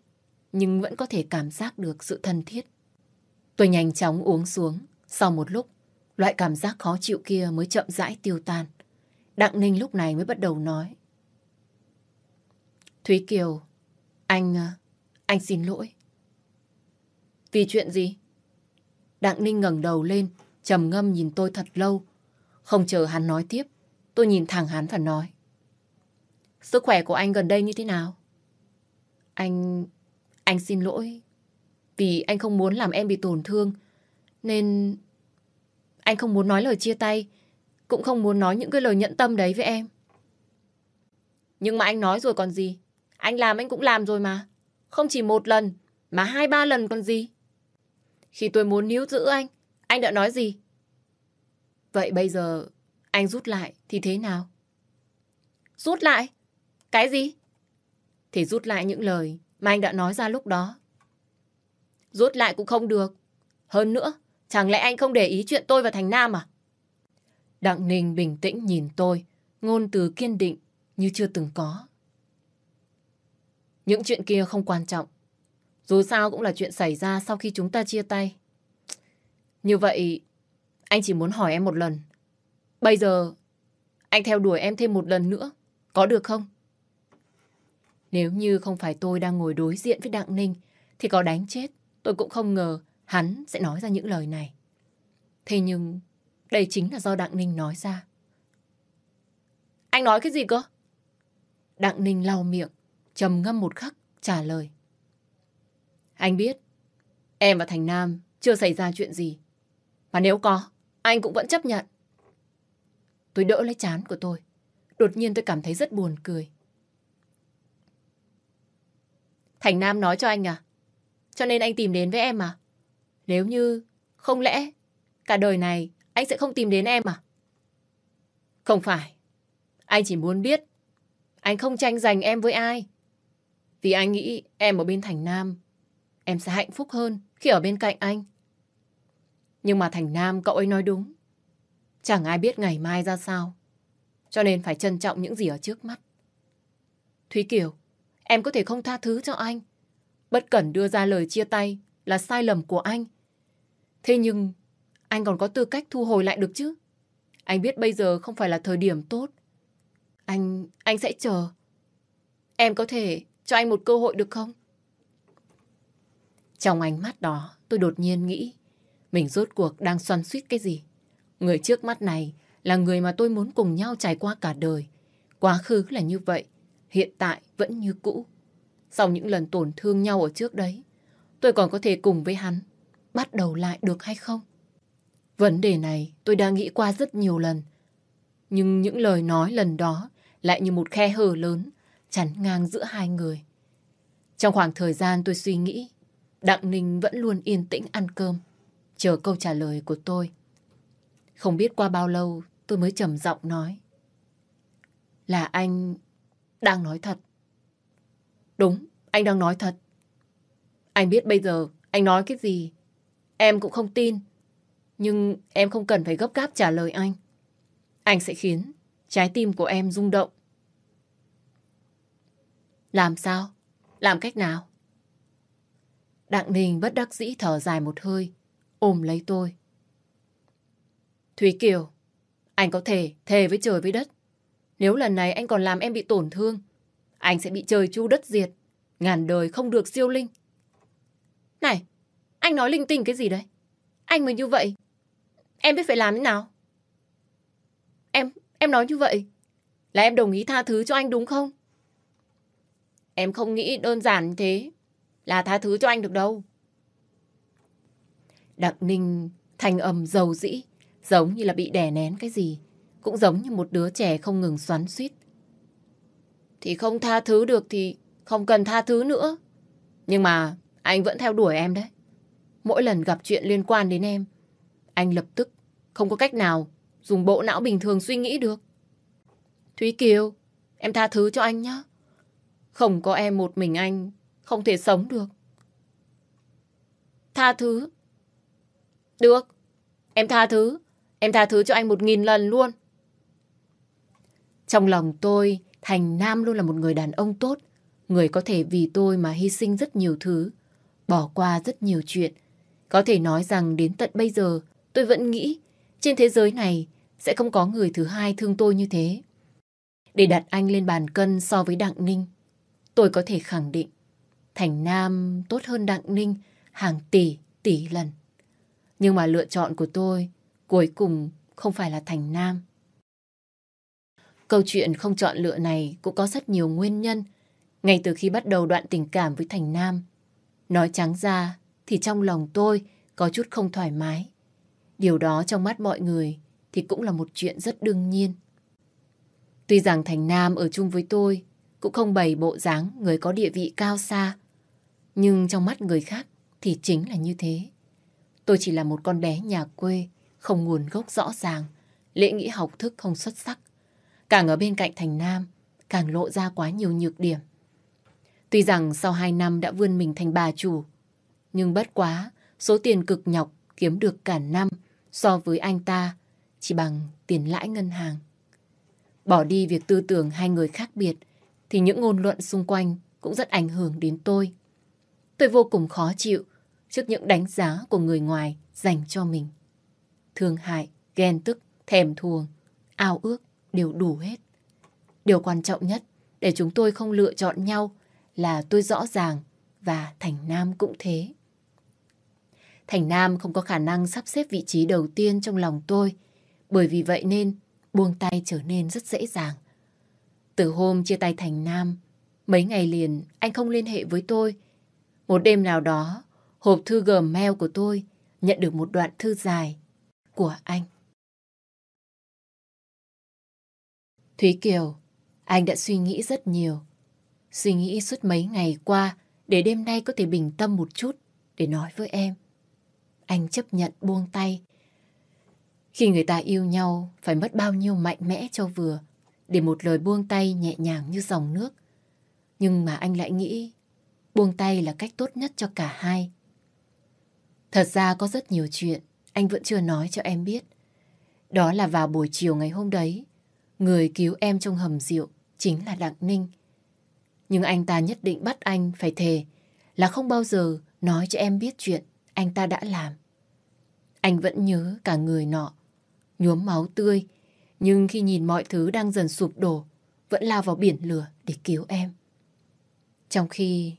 nhưng vẫn có thể cảm giác được sự thân thiết. Tôi nhanh chóng uống xuống. Sau một lúc, loại cảm giác khó chịu kia mới chậm rãi tiêu tan. Đặng Ninh lúc này mới bắt đầu nói. Thúy Kiều, anh... À, anh xin lỗi. Vì chuyện gì? Đặng Ninh ngẩng đầu lên, trầm ngâm nhìn tôi thật lâu. Không chờ hắn nói tiếp, tôi nhìn thẳng hắn và nói. Sức khỏe của anh gần đây như thế nào? Anh... anh xin lỗi. Vì anh không muốn làm em bị tổn thương. Nên... Anh không muốn nói lời chia tay. Cũng không muốn nói những cái lời nhận tâm đấy với em. Nhưng mà anh nói rồi còn gì. Anh làm anh cũng làm rồi mà. Không chỉ một lần, mà hai ba lần còn gì. Khi tôi muốn níu giữ anh, anh đã nói gì? Vậy bây giờ anh rút lại thì thế nào? Rút lại? Cái gì? Thì rút lại những lời mà anh đã nói ra lúc đó. Rút lại cũng không được. Hơn nữa, chẳng lẽ anh không để ý chuyện tôi và Thành Nam à? Đặng Ninh bình tĩnh nhìn tôi, ngôn từ kiên định như chưa từng có. Những chuyện kia không quan trọng. Dù sao cũng là chuyện xảy ra sau khi chúng ta chia tay. Như vậy, anh chỉ muốn hỏi em một lần. Bây giờ, anh theo đuổi em thêm một lần nữa. Có được không? Nếu như không phải tôi đang ngồi đối diện với Đặng Ninh, thì có đánh chết, tôi cũng không ngờ hắn sẽ nói ra những lời này. Thế nhưng, đây chính là do Đặng Ninh nói ra. Anh nói cái gì cơ? Đặng Ninh lau miệng, trầm ngâm một khắc, trả lời. Anh biết, em và Thành Nam chưa xảy ra chuyện gì. Mà nếu có, anh cũng vẫn chấp nhận. Tôi đỡ lấy chán của tôi. Đột nhiên tôi cảm thấy rất buồn cười. Thành Nam nói cho anh à? Cho nên anh tìm đến với em à? Nếu như không lẽ cả đời này anh sẽ không tìm đến em à? Không phải. Anh chỉ muốn biết anh không tranh giành em với ai. Vì anh nghĩ em ở bên Thành Nam em sẽ hạnh phúc hơn khi ở bên cạnh anh. Nhưng mà Thành Nam cậu ấy nói đúng. Chẳng ai biết ngày mai ra sao. Cho nên phải trân trọng những gì ở trước mắt. Thúy Kiều, em có thể không tha thứ cho anh. Bất cẩn đưa ra lời chia tay là sai lầm của anh. Thế nhưng, anh còn có tư cách thu hồi lại được chứ. Anh biết bây giờ không phải là thời điểm tốt. Anh, anh sẽ chờ. Em có thể cho anh một cơ hội được không? Trong ánh mắt đó, tôi đột nhiên nghĩ mình rốt cuộc đang xoắn suýt cái gì. Người trước mắt này là người mà tôi muốn cùng nhau trải qua cả đời. Quá khứ là như vậy, hiện tại vẫn như cũ. Sau những lần tổn thương nhau ở trước đấy, tôi còn có thể cùng với hắn bắt đầu lại được hay không? Vấn đề này tôi đã nghĩ qua rất nhiều lần. Nhưng những lời nói lần đó lại như một khe hở lớn chắn ngang giữa hai người. Trong khoảng thời gian tôi suy nghĩ, Đặng Ninh vẫn luôn yên tĩnh ăn cơm, chờ câu trả lời của tôi. Không biết qua bao lâu tôi mới trầm giọng nói. Là anh đang nói thật. Đúng, anh đang nói thật. Anh biết bây giờ anh nói cái gì. Em cũng không tin. Nhưng em không cần phải gấp gáp trả lời anh. Anh sẽ khiến trái tim của em rung động. Làm sao? Làm cách nào? Đặng Ninh bất đắc dĩ thở dài một hơi, ôm lấy tôi. Thúy Kiều, anh có thể thề với trời với đất. Nếu lần này anh còn làm em bị tổn thương, anh sẽ bị trời chu đất diệt, ngàn đời không được siêu linh. Này, anh nói linh tinh cái gì đấy? Anh mới như vậy, em biết phải làm thế nào? Em, em nói như vậy, là em đồng ý tha thứ cho anh đúng không? Em không nghĩ đơn giản như thế là tha thứ cho anh được đâu. Đặng Ninh thành âm dầu dĩ, giống như là bị đè nén cái gì, cũng giống như một đứa trẻ không ngừng xoắn suýt. Thì không tha thứ được thì không cần tha thứ nữa. Nhưng mà anh vẫn theo đuổi em đấy. Mỗi lần gặp chuyện liên quan đến em, anh lập tức không có cách nào dùng bộ não bình thường suy nghĩ được. Thúy Kiều, em tha thứ cho anh nhé. Không có em một mình anh không thể sống được. Tha thứ. Được. Em tha thứ. Em tha thứ cho anh một nghìn lần luôn. Trong lòng tôi, Thành Nam luôn là một người đàn ông tốt. Người có thể vì tôi mà hy sinh rất nhiều thứ. Bỏ qua rất nhiều chuyện. Có thể nói rằng đến tận bây giờ tôi vẫn nghĩ trên thế giới này sẽ không có người thứ hai thương tôi như thế. Để đặt anh lên bàn cân so với Đặng Ninh, tôi có thể khẳng định Thành Nam tốt hơn Đặng Ninh hàng tỷ, tỷ lần. Nhưng mà lựa chọn của tôi cuối cùng không phải là Thành Nam. Câu chuyện không chọn lựa này cũng có rất nhiều nguyên nhân. Ngay từ khi bắt đầu đoạn tình cảm với Thành Nam, nói trắng ra thì trong lòng tôi có chút không thoải mái. Điều đó trong mắt mọi người thì cũng là một chuyện rất đương nhiên. Tuy rằng Thành Nam ở chung với tôi cũng không bày bộ dáng người có địa vị cao xa, nhưng trong mắt người khác thì chính là như thế. Tôi chỉ là một con bé nhà quê, không nguồn gốc rõ ràng, lễ nghĩ học thức không xuất sắc. Càng ở bên cạnh Thành Nam, càng lộ ra quá nhiều nhược điểm. Tuy rằng sau 2 năm đã vươn mình thành bà chủ, nhưng bất quá, số tiền cực nhọc kiếm được cả năm so với anh ta chỉ bằng tiền lãi ngân hàng. Bỏ đi việc tư tưởng hai người khác biệt, thì những ngôn luận xung quanh cũng rất ảnh hưởng đến tôi. Tôi vô cùng khó chịu trước những đánh giá của người ngoài dành cho mình. Thương hại, ghen tức, thèm thuồng, ao ước đều đủ hết. Điều quan trọng nhất để chúng tôi không lựa chọn nhau là tôi rõ ràng và Thành Nam cũng thế. Thành Nam không có khả năng sắp xếp vị trí đầu tiên trong lòng tôi, bởi vì vậy nên buông tay trở nên rất dễ dàng. Từ hôm chia tay Thành Nam, mấy ngày liền anh không liên hệ với tôi. Một đêm nào đó, hộp thư Gmail của tôi nhận được một đoạn thư dài của anh. Thúy Kiều, anh đã suy nghĩ rất nhiều. Suy nghĩ suốt mấy ngày qua để đêm nay có thể bình tâm một chút để nói với em. Anh chấp nhận buông tay. Khi người ta yêu nhau phải mất bao nhiêu mạnh mẽ cho vừa để một lời buông tay nhẹ nhàng như dòng nước. Nhưng mà anh lại nghĩ buông tay là cách tốt nhất cho cả hai. Thật ra có rất nhiều chuyện anh vẫn chưa nói cho em biết. Đó là vào buổi chiều ngày hôm đấy, người cứu em trong hầm rượu chính là Đặng Ninh. Nhưng anh ta nhất định bắt anh phải thề là không bao giờ nói cho em biết chuyện anh ta đã làm. Anh vẫn nhớ cả người nọ, nhuốm máu tươi, nhưng khi nhìn mọi thứ đang dần sụp đổ, vẫn lao vào biển lửa để cứu em. Trong khi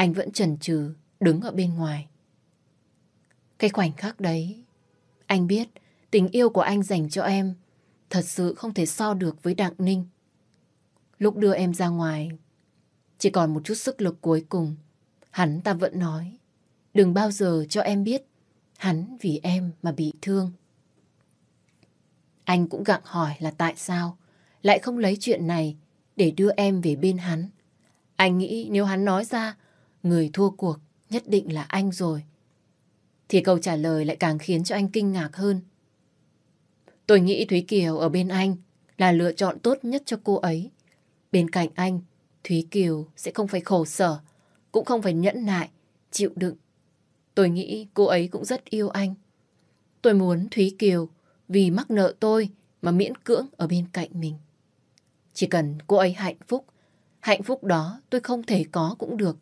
anh vẫn chần chừ đứng ở bên ngoài. Cái khoảnh khắc đấy, anh biết tình yêu của anh dành cho em thật sự không thể so được với Đặng Ninh. Lúc đưa em ra ngoài, chỉ còn một chút sức lực cuối cùng, hắn ta vẫn nói, đừng bao giờ cho em biết hắn vì em mà bị thương. Anh cũng gặng hỏi là tại sao lại không lấy chuyện này để đưa em về bên hắn. Anh nghĩ nếu hắn nói ra người thua cuộc nhất định là anh rồi. Thì câu trả lời lại càng khiến cho anh kinh ngạc hơn. Tôi nghĩ Thúy Kiều ở bên anh là lựa chọn tốt nhất cho cô ấy. Bên cạnh anh, Thúy Kiều sẽ không phải khổ sở, cũng không phải nhẫn nại, chịu đựng. Tôi nghĩ cô ấy cũng rất yêu anh. Tôi muốn Thúy Kiều vì mắc nợ tôi mà miễn cưỡng ở bên cạnh mình. Chỉ cần cô ấy hạnh phúc, hạnh phúc đó tôi không thể có cũng được.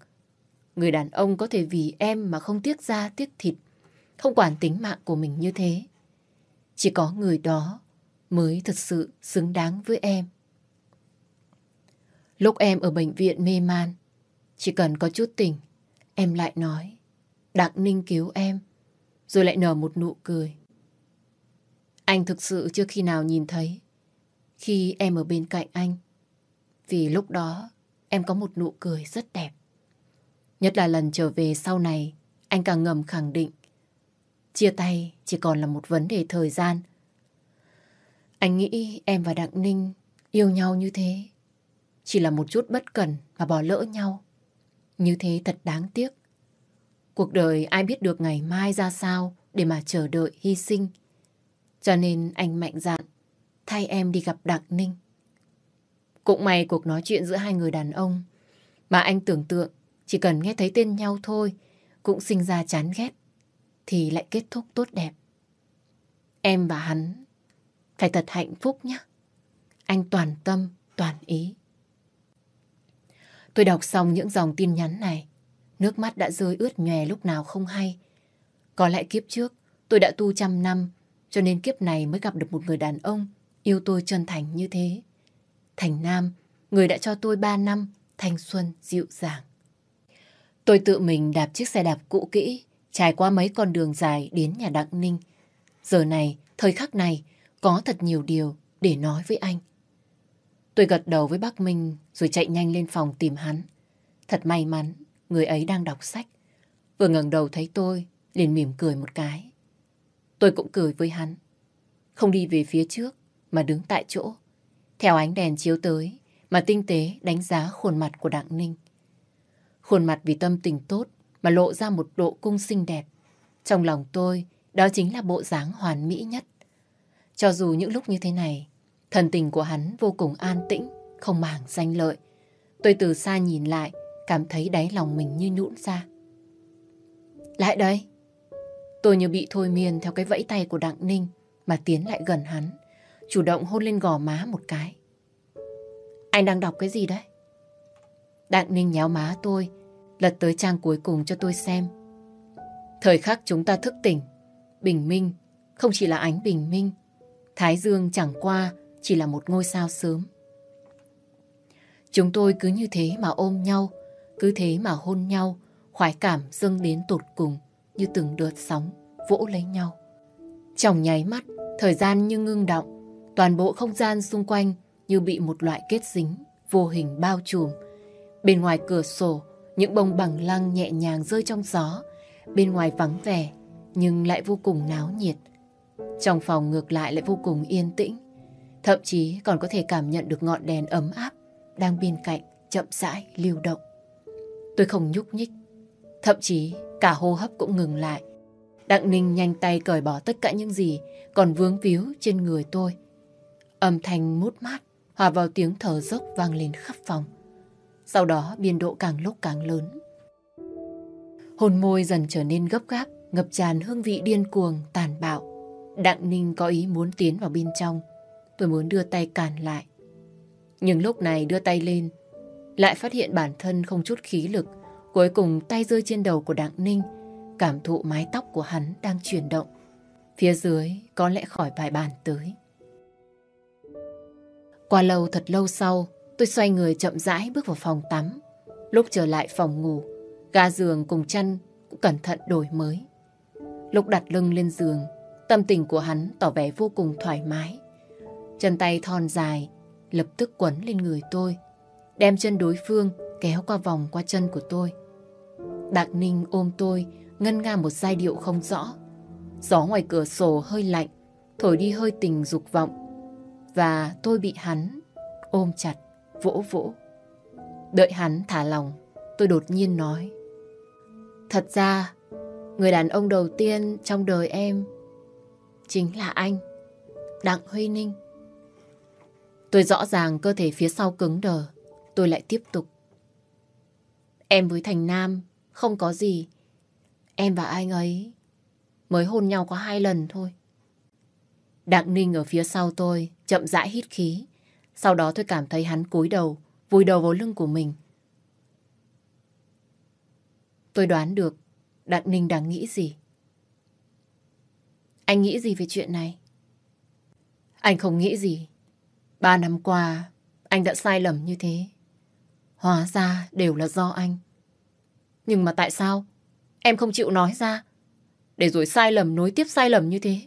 Người đàn ông có thể vì em mà không tiếc da tiếc thịt, không quản tính mạng của mình như thế. Chỉ có người đó mới thật sự xứng đáng với em. Lúc em ở bệnh viện mê man, chỉ cần có chút tình, em lại nói, Đặng Ninh cứu em, rồi lại nở một nụ cười. Anh thực sự chưa khi nào nhìn thấy khi em ở bên cạnh anh. Vì lúc đó em có một nụ cười rất đẹp. Nhất là lần trở về sau này, anh càng ngầm khẳng định chia tay chỉ còn là một vấn đề thời gian. Anh nghĩ em và Đặng Ninh yêu nhau như thế. Chỉ là một chút bất cẩn và bỏ lỡ nhau. Như thế thật đáng tiếc. Cuộc đời ai biết được ngày mai ra sao để mà chờ đợi hy sinh. Cho nên anh mạnh dạn thay em đi gặp Đặng Ninh. Cũng may cuộc nói chuyện giữa hai người đàn ông mà anh tưởng tượng chỉ cần nghe thấy tên nhau thôi cũng sinh ra chán ghét thì lại kết thúc tốt đẹp. Em và hắn phải thật hạnh phúc nhé. Anh toàn tâm, toàn ý. Tôi đọc xong những dòng tin nhắn này. Nước mắt đã rơi ướt nhòe lúc nào không hay. Có lẽ kiếp trước tôi đã tu trăm năm cho nên kiếp này mới gặp được một người đàn ông yêu tôi chân thành như thế. Thành Nam, người đã cho tôi ba năm thanh xuân dịu dàng. Tôi tự mình đạp chiếc xe đạp cũ kỹ, trải qua mấy con đường dài đến nhà Đặng Ninh. Giờ này, thời khắc này, có thật nhiều điều để nói với anh. Tôi gật đầu với bác Minh rồi chạy nhanh lên phòng tìm hắn. Thật may mắn, người ấy đang đọc sách. Vừa ngẩng đầu thấy tôi, liền mỉm cười một cái. Tôi cũng cười với hắn. Không đi về phía trước, mà đứng tại chỗ. Theo ánh đèn chiếu tới, mà tinh tế đánh giá khuôn mặt của Đặng Ninh. Khuôn mặt vì tâm tình tốt mà lộ ra một độ cung xinh đẹp. Trong lòng tôi, đó chính là bộ dáng hoàn mỹ nhất. Cho dù những lúc như thế này, thần tình của hắn vô cùng an tĩnh, không màng danh lợi. Tôi từ xa nhìn lại, cảm thấy đáy lòng mình như nhũn ra. Lại đây! Tôi như bị thôi miên theo cái vẫy tay của Đặng Ninh mà tiến lại gần hắn, chủ động hôn lên gò má một cái. Anh đang đọc cái gì đấy? Đặng Ninh nhéo má tôi, lật tới trang cuối cùng cho tôi xem. Thời khắc chúng ta thức tỉnh, bình minh, không chỉ là ánh bình minh. Thái Dương chẳng qua chỉ là một ngôi sao sớm. Chúng tôi cứ như thế mà ôm nhau, cứ thế mà hôn nhau, khoái cảm dâng đến tột cùng như từng đợt sóng vỗ lấy nhau. Trong nháy mắt, thời gian như ngưng động, toàn bộ không gian xung quanh như bị một loại kết dính, vô hình bao trùm. Bên ngoài cửa sổ, những bông bằng lăng nhẹ nhàng rơi trong gió, bên ngoài vắng vẻ nhưng lại vô cùng náo nhiệt. Trong phòng ngược lại lại vô cùng yên tĩnh, thậm chí còn có thể cảm nhận được ngọn đèn ấm áp đang bên cạnh chậm rãi lưu động. Tôi không nhúc nhích, thậm chí cả hô hấp cũng ngừng lại. Đặng Ninh nhanh tay cởi bỏ tất cả những gì còn vướng víu trên người tôi. Âm thanh mút mát hòa vào tiếng thở dốc vang lên khắp phòng. Sau đó biên độ càng lúc càng lớn. Hồn môi dần trở nên gấp gáp, ngập tràn hương vị điên cuồng, tàn bạo. Đặng Ninh có ý muốn tiến vào bên trong. Tôi muốn đưa tay cản lại. Nhưng lúc này đưa tay lên, lại phát hiện bản thân không chút khí lực. Cuối cùng tay rơi trên đầu của Đặng Ninh, cảm thụ mái tóc của hắn đang chuyển động. Phía dưới có lẽ khỏi vài bàn tới. Qua lâu thật lâu sau, tôi xoay người chậm rãi bước vào phòng tắm. Lúc trở lại phòng ngủ, ga giường cùng chăn cũng cẩn thận đổi mới. Lúc đặt lưng lên giường, tâm tình của hắn tỏ vẻ vô cùng thoải mái. Chân tay thon dài, lập tức quấn lên người tôi, đem chân đối phương kéo qua vòng qua chân của tôi. Đạc Ninh ôm tôi, ngân nga một giai điệu không rõ. Gió ngoài cửa sổ hơi lạnh, thổi đi hơi tình dục vọng. Và tôi bị hắn ôm chặt, vỗ vỗ. Đợi hắn thả lòng, tôi đột nhiên nói. Thật ra, người đàn ông đầu tiên trong đời em chính là anh, Đặng Huy Ninh. Tôi rõ ràng cơ thể phía sau cứng đờ, tôi lại tiếp tục. Em với Thành Nam không có gì. Em và anh ấy mới hôn nhau có hai lần thôi. Đặng Ninh ở phía sau tôi chậm rãi hít khí. Sau đó tôi cảm thấy hắn cúi đầu, vùi đầu vào lưng của mình. Tôi đoán được Đặng Ninh đang nghĩ gì. Anh nghĩ gì về chuyện này? Anh không nghĩ gì. Ba năm qua, anh đã sai lầm như thế. Hóa ra đều là do anh. Nhưng mà tại sao em không chịu nói ra? Để rồi sai lầm nối tiếp sai lầm như thế.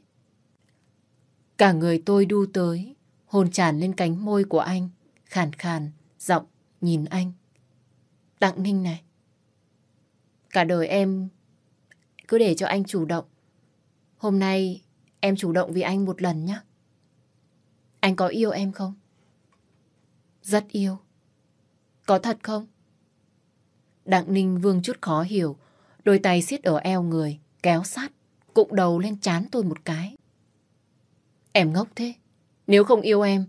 Cả người tôi đu tới, hôn tràn lên cánh môi của anh, khàn khàn, giọng, nhìn anh. Đặng Ninh này, cả đời em cứ để cho anh chủ động. Hôm nay em chủ động vì anh một lần nhé. Anh có yêu em không? Rất yêu. Có thật không? Đặng Ninh vương chút khó hiểu, đôi tay siết ở eo người, kéo sát, cụng đầu lên chán tôi một cái. Em ngốc thế. Nếu không yêu em,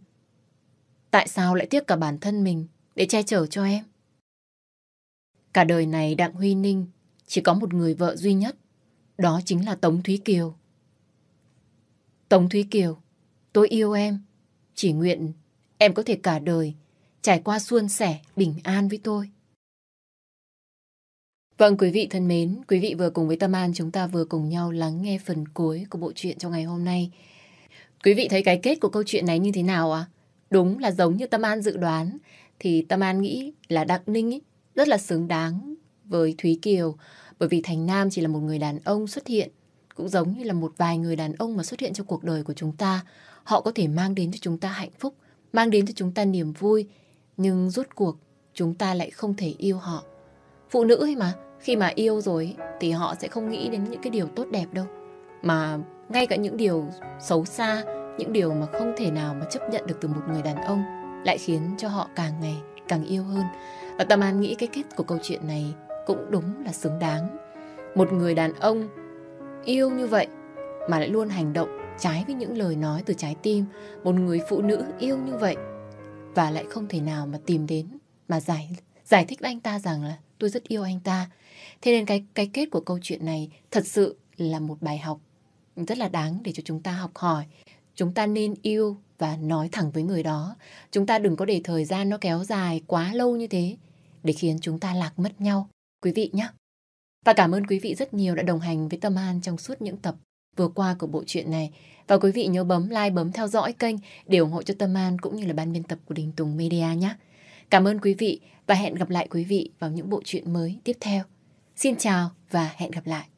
tại sao lại tiếc cả bản thân mình để che chở cho em? Cả đời này Đặng Huy Ninh chỉ có một người vợ duy nhất, đó chính là Tống Thúy Kiều. Tống Thúy Kiều, tôi yêu em, chỉ nguyện em có thể cả đời trải qua suôn sẻ, bình an với tôi. Vâng, quý vị thân mến, quý vị vừa cùng với Tâm An chúng ta vừa cùng nhau lắng nghe phần cuối của bộ truyện trong ngày hôm nay. Quý vị thấy cái kết của câu chuyện này như thế nào ạ? À? Đúng là giống như Tâm An dự đoán, thì Tâm An nghĩ là Đặng Ninh ý, rất là xứng đáng với Thúy Kiều, bởi vì Thành Nam chỉ là một người đàn ông xuất hiện, cũng giống như là một vài người đàn ông mà xuất hiện trong cuộc đời của chúng ta. Họ có thể mang đến cho chúng ta hạnh phúc, mang đến cho chúng ta niềm vui, nhưng rốt cuộc chúng ta lại không thể yêu họ. Phụ nữ ấy mà, khi mà yêu rồi thì họ sẽ không nghĩ đến những cái điều tốt đẹp đâu. Mà ngay cả những điều xấu xa, những điều mà không thể nào mà chấp nhận được từ một người đàn ông lại khiến cho họ càng ngày càng yêu hơn. Và Tâm An nghĩ cái kết của câu chuyện này cũng đúng là xứng đáng. Một người đàn ông yêu như vậy mà lại luôn hành động trái với những lời nói từ trái tim. Một người phụ nữ yêu như vậy và lại không thể nào mà tìm đến mà giải giải thích với anh ta rằng là tôi rất yêu anh ta. Thế nên cái cái kết của câu chuyện này thật sự là một bài học rất là đáng để cho chúng ta học hỏi. Chúng ta nên yêu và nói thẳng với người đó. Chúng ta đừng có để thời gian nó kéo dài quá lâu như thế để khiến chúng ta lạc mất nhau. Quý vị nhé. Và cảm ơn quý vị rất nhiều đã đồng hành với Tâm An trong suốt những tập vừa qua của bộ truyện này. Và quý vị nhớ bấm like, bấm theo dõi kênh để ủng hộ cho Tâm An cũng như là ban biên tập của Đình Tùng Media nhé. Cảm ơn quý vị và hẹn gặp lại quý vị vào những bộ truyện mới tiếp theo. Xin chào và hẹn gặp lại.